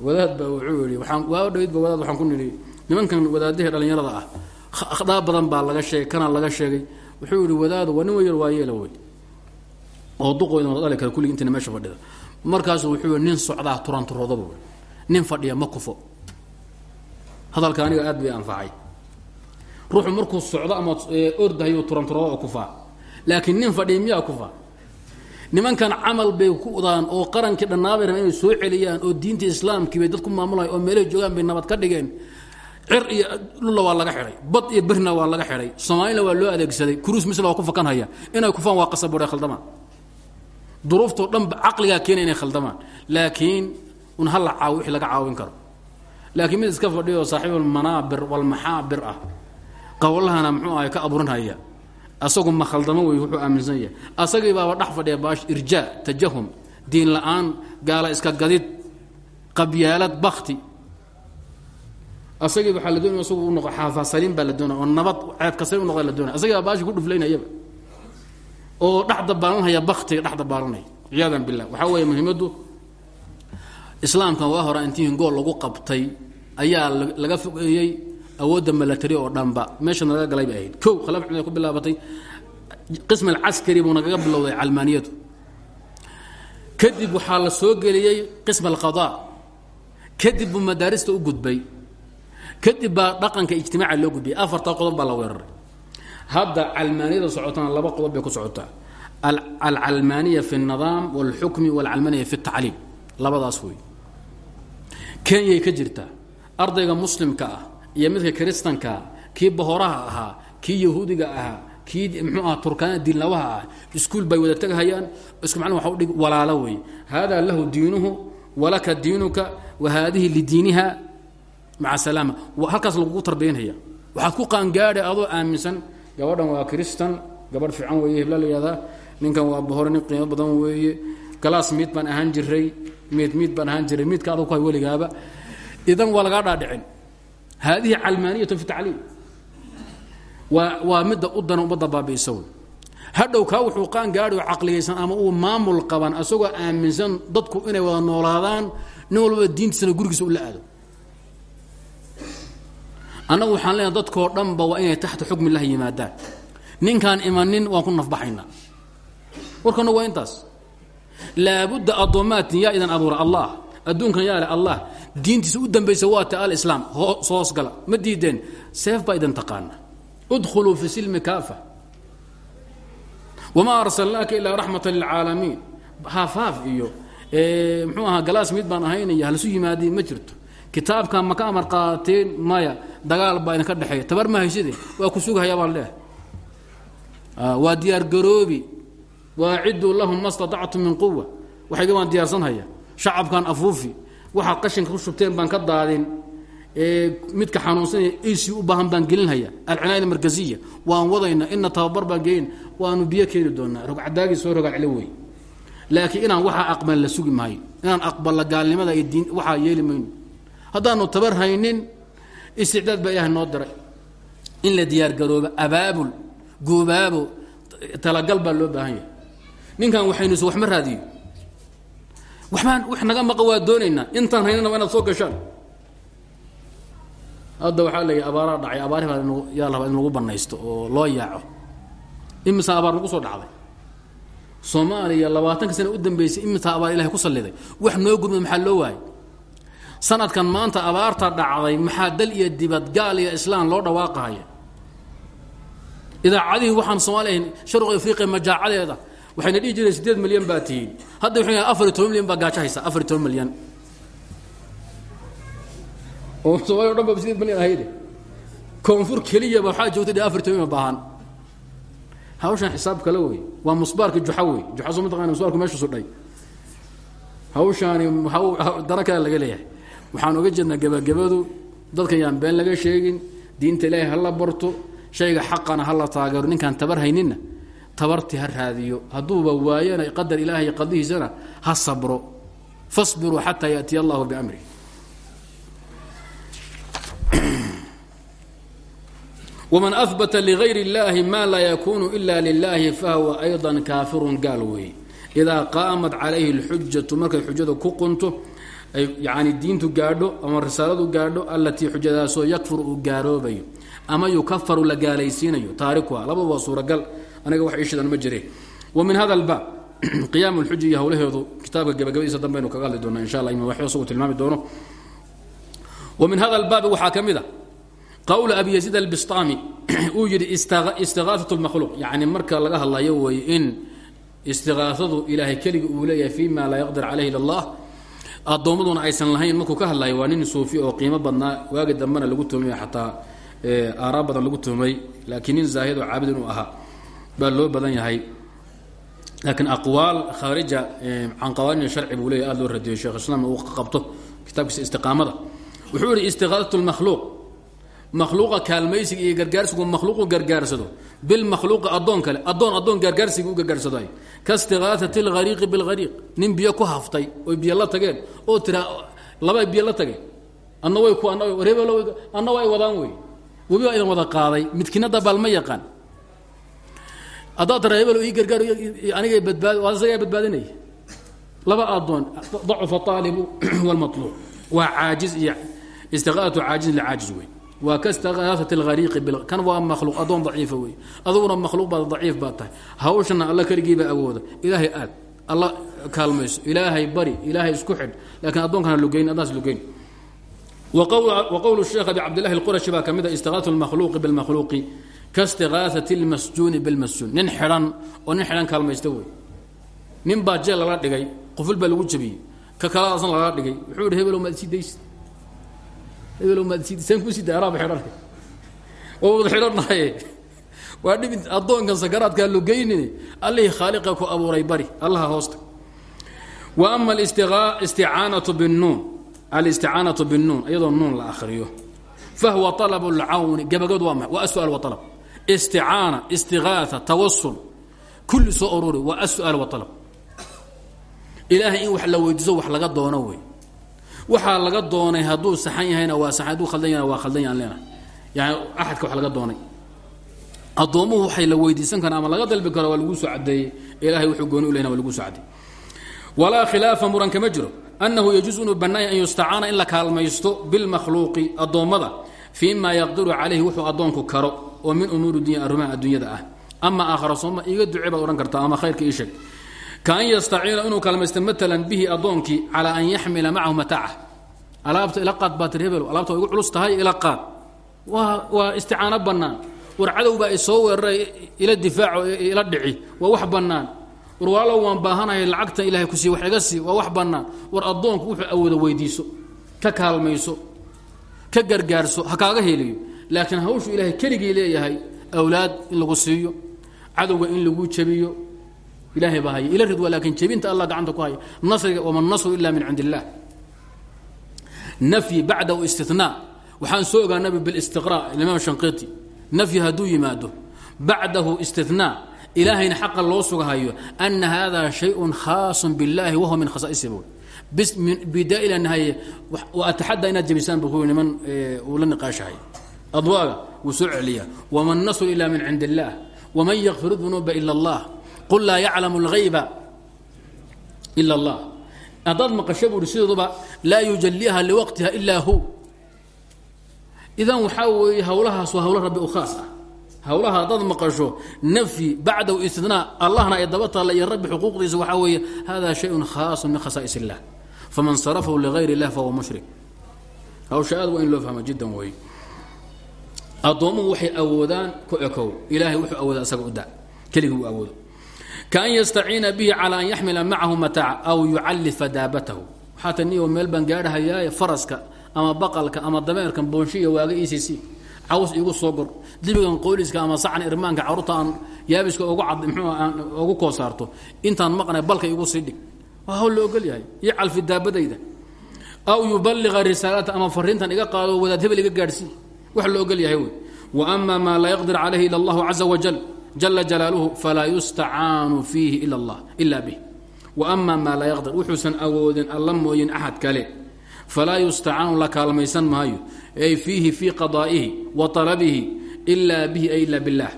wadaad baa wuxuu yihi waaan waa dhaweydba wadaad waxaan ku nidhi nimankan wadaadihii dhallinyarada ah akhdaa badan baa laga sheegay kana laga sheegay. Wuxuu yihi wadaadu waa nin wayar waa yeela wey oo duqooda wada dhali kara kulligii intayna meesha fadhida. Markaasuu wuxuu yihi nin socdaa turanturoodaba nin fadhiya ma kufo. Hadalka aniga aad bay anfacay ruuxu markuu socdo ama ordahayo turanturado oo kufaa laakiin nin fadhiya miyaa kufaa nimankan camal bay ku udaan oo qarankii dhannaabay rabeen inay soo celiyaan oo diinta islaamkii bay maamulayan oo meelahay joogaan bay nabad ka dhigeen. Cir iyo dhulla waa laga xidhay bad iyo berna waa laga xidhay soomaalina waa loo adeegsaday kuruus misl waa ku fakanhaya. Inay kufaan waa qasabodhe khaldamaan duruuftoo dhan caqligaa keena inay khaldamaan. Laakiin un halla caaw wixii laga caawin karo. Laakiin mid iska fadhiyo saaxiibulmanaabir walmaxaabir ah qowlahana muxuu ahay ka abuuranhaya asagu ma khaldamo wey wuxuu aaminsan yahay. Asagii baaba dhex fadhiya baash irjaa tajahum diin la'aan gaala iska gadid qabyaalad bakti asagii waxaa la doonaya asagu u noqo xaafa saliim baa la doonaya oo nabad ceebka saliim u noqda la doonaya asagii baa baashi ku dhuflaynayaba. Oo dhex dabaalanhaya baktiga dhex dabaalanaya ciyaadan billah waxaa weeye muhiimaddu islaamkan waa hora intii gool lagu qabtay ayaa laga fogeeyey awoodda milatary oo dhanba meeshana laga galay bay ahayd kow khalaaf xumay ku bilaabatay qism alcaskari buu nagaga bilowday calmaaniyadu kadib waxaa la soo geliyey qism alqadaa kadib buu madaarista u gudbay kadib baa dhaqanka ijtimaaca loo gudbiyay afartaa qodob baa la weeraray hadda calmaaniyada socotana laba qodob bay ku socotaa alcalmaaniya fi اnidaam wاlxukmi wاlcalmaaniya fi اtacliim labadaas wey kenyay ka jirtaa ardayga muslimka ah iyo midka kiristankaa kii bahoraha ahaa kii yahuudiga ahaa kii mxuu aha turkaana diinlawaha ah iskuul bay wada tegahayaan isku maclin waxa udhig walaalo wey. Haadaa lahu diinuhu walaka diinuka wa haadihi lidiiniha maca salaama. Halkaas lagugu tarbiyanhaya waxaad ku qaangaadha adoo aaminsan gabadhan waa kiristan gabadh fiican weeye hebla la yihahdaa ninkan waa bahore nin qiimo badan weeye. Galaas miid baan ahaan jiray miid miid baan ahaan jiray miidka adug ku hay weligaaba. Idan waa lagaa dhaadhicin haadihi calmaaniyatu fi tacliim waa midda u dana ummadda baabi'isa wey hadhow kaa wuxuu qaan gaadhi oo caqligaysan ama uu maamul qaban asagoo aaminsan dadku inay wada noolaadaan nin walbaba diintiisana gurigiisa ula aado annagu waxaan leenahay dadkoo dhanba waa inay taxta xukmi lah yimaadaan ninkaan imanin waan ku nafbaxaynaa warkana waa intaas laabudda addoommaatin yaa idan abuura allah adduunkan yaa leh allah diintiisa u dambaysa waa ta alislaam hoos gala. Ma diideen? Seef baa idan taqaana. Udkhuluu fi silmi kaafa. Wamaa arsalnaaka ilaa raxmata lilcaalamiin haafaaf iyo mxuu ahaa galaas mid baan ahaynaya halsu yimaadeen ma jirto. Kitaabkan ma ka amar qaateen maya? Dagaal baa idinka dhexeeya. Tabar ma hayside waa ku sugahayaa baan leehay waa diyaar garoobi. Waaciduu lahum ma staطactum min quwa waxayga baan diyaarsanhaya shacabkan afuufi waxaad qashinka ku shubteen baan ka daadin midka xanuunsanaya ac u baahan baan gelinhaya alcinaaya markaziya waan wadayna ina tababar baan geyn waanu biyo keeni doonaa rogcadaagii soo rogaaclo wey. Laakiin inaan waxaa aqbal la sugi maayo inaan aqballa gaalnimada iyo diin waxaa yeeli mayno haddaanu tabar haynin isticdaad baa ilahay noo diray in la diyaar garoobo abaabul goobaabo talagal baa loo baahan yahay. Ninkan waxaynusu wax ma raadiyo waxbaan wax naga maqa waa doonaynaa. Intaan haynana waa inaad soo gashaan. Hadda waxaa yidhi abaaraa dhacay abaari baa yaa rabaa in lagu banaysto oo loo yaaco. Imisa abaar nagu soo dhacday? Soomaaliya labaatanka sana u dambeysay imisa abaar ilahay ku salliday. Wax noo gurmada maxaa loo waayay? Sanadkan maanta abaarta dhacday maxaa dal iyo dibad gaal iyo islaam loo dhawaaqahaya idaacadihii waxaan soomaaliya sharqi afriqiya majaacadeeda waxayna dhihi jireen sideed milyan baa tihiin. Hadda waxay afar milyan baa gaajo haysa milyan. Oo soomaliya o dhan ba milyan ahayde koonfur keliyaba waxaa joogtay dhe afar iyo baahan. Hawshan xisaab kale wey. Waa musbaarka juxa wey. Juxa soo musbaarku meeshu sudhay. Hawshaani dana kale laga leeyahay. Waxaan oga jeednaa gebagabadu dadkan yaan been laga sheegin diinta ilaahay ha la barto shayga xaqana ha taageero ninkaan tabar hayninna tabartii ha raadiyo hadduuba waayana qadar ilaahay qadihiisana ha sabro fasbiruu xataa yaatiya allahu biamri [clears throat] wman ahbata ligayr اllahi ma laa yakunu ila lilahi fahuwa ayضa kaafirun gaal weeye idaa qaamat calayhi اlxujatu markay xujada ku qunto ay yani diintu gaadho ama risaaladu gaadho allatii xujadaasoo yakfur uu gaaroobayo ama yukafaru la gaalaysiinayo taarikuha labadu waa suuragal aniga wax iishidan ma jireen wa min hada albaab [clears throat] qiyaam lxuja iyo howlaheedu kitaabka gabagabadiisa danbaynu kaga hadli doona insha alla ima waxba isagu tilmaami doono. Wa min hada albaabi waxaa ka qowla abi yaziid albistaami [clears throat] uu yidhi istikaaat اlmakhluuq yani marka laga hadlayo weeye in istikaasadu ilaahay keliga uu fi ma laa yaqdir calayh ila allah aysan lahayn markuu ka hadlayo waa nin suufi oo qiimo badnaa waagi dambena lagu tuhmay xataa aaraa badan lagu tuhmay laakiin nin zaahid oo caabid inuu ahaa baa loo badan yahay. Laakiin aqwaal khaarija can qawanin sharci buu leeyahy aad loo radiyo shekh islaam uu qabto kitaabkiisa istiqaamada. Wuxuu yidhi istikaaat lmakhluuq makhluuqa kaalmaysiga iyo gargaarsigu makhluuqu gargaarsado. Bilmakhluuqi addoon kale addoon addoon gargaarsiga u gargaarsado ay kaistikaaati اlhariiqi bilhariiq nin biyo ku haftay oy biyo la tageen oo tiraa laba biyo la tageen. Adna way ku reebel adna waa ay wadaan wey webi baa idan wada qaaday. Midkiinada baal ma yaqaan haddaad tara hebel ii gargaar aniga badbaad isagaa badbaadinaya laba addoon dacufa aalibu wاlmaطluuc waa caajiz iyo istiqaatu caajizin lcaajiz wey waa ka istiqaasat اlhariiqi kan waa makhluuq addoon daciifa wey aduguna makhluuq baad daciif baad tahay hawshana alla keligiibaa awooda ilaahay aad alla kaalmayso ilaahay bari ilaahay isku xidh laakiin addoonkana lugeyn adnaas lugeyn waqowlu sheekh abi cabdillahi اlqurashi baa ka mid a istiqaatu اlmakhluuqi biاlmakhluuqi kastiaaat lmasjuuni bilmasjuun. Nin xidhan oo nin xidhan kaalmaysta wey. Nin baa jeel lala dhigay quful baa lagu jabiyey. Ka kaladaasna lala dhigay. Wuxuu ihi hebelw maad sidays hebelw maad sid saan ku sida araab xidhanay oo wad xidhannahaye waa dhib addoonkan sakaraadkaa logeynin allihii khaaliqa ku abuuray bari allaha hoosta. Wa ama isticaanatu binnuun. Alisticaanatu binnuun iyadoo nuun la akhriyo. Fa huwa alabu اlcawni gabagod waa ma waa suaal wa alab isticaana istigaaa tawasul kulli soo ururi waa asu'aal wa alab ilaahay in wax la weydiiso wax laga doono wey waxaa laga doonay hadduu saxan yahayna waa saxan khaldan yahayna waa khaldan yahan leenahay yani axadka wax laga doonay. Addoommuhu waxay la weydiisan karaan ama laga dalbi karo waa lagu soo cadeeyey wuxuu gooni u lehna waa lagu soo cadeeyey walaa khilaafa kama jiro. Annahu yajuusu inuu an yustacaana in la kaalmaysto bilmakhluuqi addoommada fii yaqdiru calayhi wuxuu addoonku karo oo min umuuri dunya arrimaha adduunyada ah. Ama aakhara sooma iiga duce baad odhan kartaa ama khayrka ii sheeg. Ka an yastaciina inuu kaalmaysto maalan bihi addoonkii calaa an yaxmila macahu mataaca. Alaabta ila qaad baa tir hebel alaabta igu culus tahay ila qaad. Waa waa isticaano bannaan. War cadow baa isoo weeraray ila difaaco ila dhici. Waa wax bannaan. War walaalow waan baahanahay lacagtan ilahay ku sii wax iga sii. Waa wax bannaan. War addoonku wuxuu awooda weydiiso ka kaalmayso ka gargaarso ha kaaga heliyo laakiin hawshu ilaahay keligii leeyahay awlaad in lagu siiyo cadowga in lagu jabiyo ilahay baa haya ila ridwa laakiin jebinta allah gacanta ku haya nasriga wama nasru ila min cindi illah nafyi bacdahu istinaa waxaan soo ogaa nabi bilistiqraa imaam shanqiti nafyi hadduu yimaado bacdahu istinaa ilaahayna xaqa loo sugahayo ana hada shayun khaasun biاllahi wahuwa min khasaa'isi bu bida ila nahaye wa ataxaddaa inaad jebisaan bu niman uu la adwaaga wuu soo celiyaa waman nasru ilaa min cind illaah waman yakfir dunuuba ila allah qul laa yaclamu اlhayba ila allah haddaad maqasho buuhi sidooduba laa yujaliha liwaqtiha ilaa hu idan waxaa weeye hawlahaas waa hawlo rabbi u khaas ah hawlaha haddaad maqasho nafyi bacda istidnaa allahna ay daba taalla iyo rabbi xuquuqdiisa waxaa weeye hada shayun khaasun min khasaa'is illah faman sarafahu ligayr illah fahuwa mushrik hawsha aad waa in loo fahma jiddan weeye addoommuhu waxay awoodaan ku ekow. Ilahay wuxuu awooda asaga u da. Keligii uu awoodo. Kaan yastaciina bihi calaa an yaxmila macahu mataaca aw yucallifa daabatahu. Waxaa ta niyo meel baan gaadhahayaaye faraska ama baqalka ama dameerkan boonsho iyo waaga e c c caws igu soo gor. Dibigan qooliska ama sacan irmaanka carruurta yaabiska ugu cad mxuu aan ugu koo saarto intaan maqnay balka igu sii dhig. Waa hawl la ogol yahay. Iyo calfi aw yuballiqa risaalata ama fariintan iga qaado wadaad hebel iga wax la ogol yahay wa ama maa laa yaqdir calayhi ila allahu caza wajal jala jalaaluhu falaa yustacaanu fiihi ila bih wa ama maa laa yaqdir wuxuusan awoodin alla mooyin axad kale. Falaa yustacaanu la kaalmaysan maayo. Ay fiihi fii qadaa'ihi wa talabihi ilaa bihi ay ila biاllah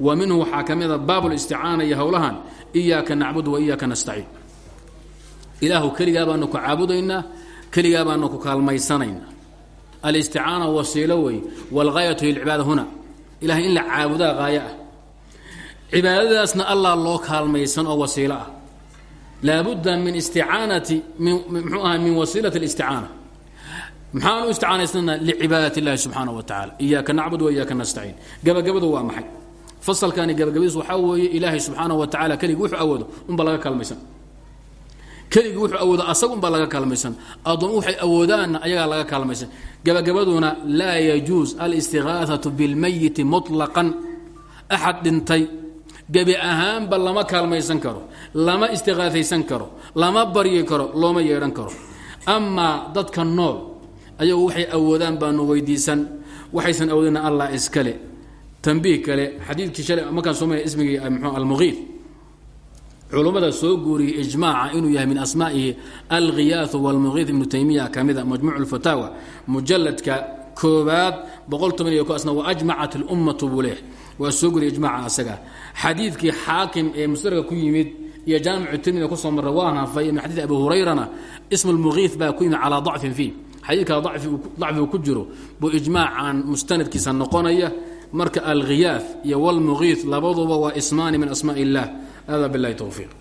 wa minhu waxaa ka mida baab listicaana iyo howlahan iyaaka nacbud wa iyaaka nastaciin. Ilaahu baanu ku caabudaynaa keligaa baanu ku kaalmaysanaynaa alisticaana wasiilo wey wاlgaayatu lilcibaada huna ilahay in la caabudaa haayo ah cibaadadaasna allah loo kaalmaysan oo wasiilo ah laabudda min isticaanati mxuu aha min wasiilati اlisticaana maxaan u isticaanaysnana licibaadati اllahi subxaanaه wa tacaala iyaaka nacbud wa iyaaka nastaciin gabagabadu waa maxay fasalkani gabagabadiis waxaa weeye ilaahay subxaanaه wa tacala keligii wuxuu awoodo unba laga kalmaysan keligii wuxuu awoodaa asagunbaa laga kaalmaysan. Adoom waxay awoodaanna ayagaa laga kaalmaysan. Gabagabaduna laa yajuus alistiqaaatu bilmayiti muطlaqan axad dhintay. Gebi ahaanba lama kaalmaysan karo lama istiqaahaysan karo lama baryi karo looma yeedhan karo. Amaa dadka nool ayagu waxay awoodaan baanu weydiisan. Waxaysan awoodina allah iskale tambiih kale xadiidkii shalay markaan soo marnay ismigii ah, mxu almugiif culummada soo guuriyey ijmaaca inuu yahay min asmaa'ihi alghiyaau walmuqiid ibnu taymiya ka majmuuc lfataawa mujaladka koobaad koasna waajmacat اlummatu buleex waa soo guriya ijmaca asaga. Xadiidkii xaakim ee mustarka ku yimid iyo jaamicu tirmida ku soo marra waan hafay min xadiid abi hurayrana ism lmuqiid baa ku yimid calaa dacfin fiih xadiidkaa dacfigu ku jiro buu ijmaacan mustanadkiisa noqonaya. Marka alghiyaaf iyo wlmuqiid labaduba waa ismaani min asmaa اllah hada biاllahi towfiiq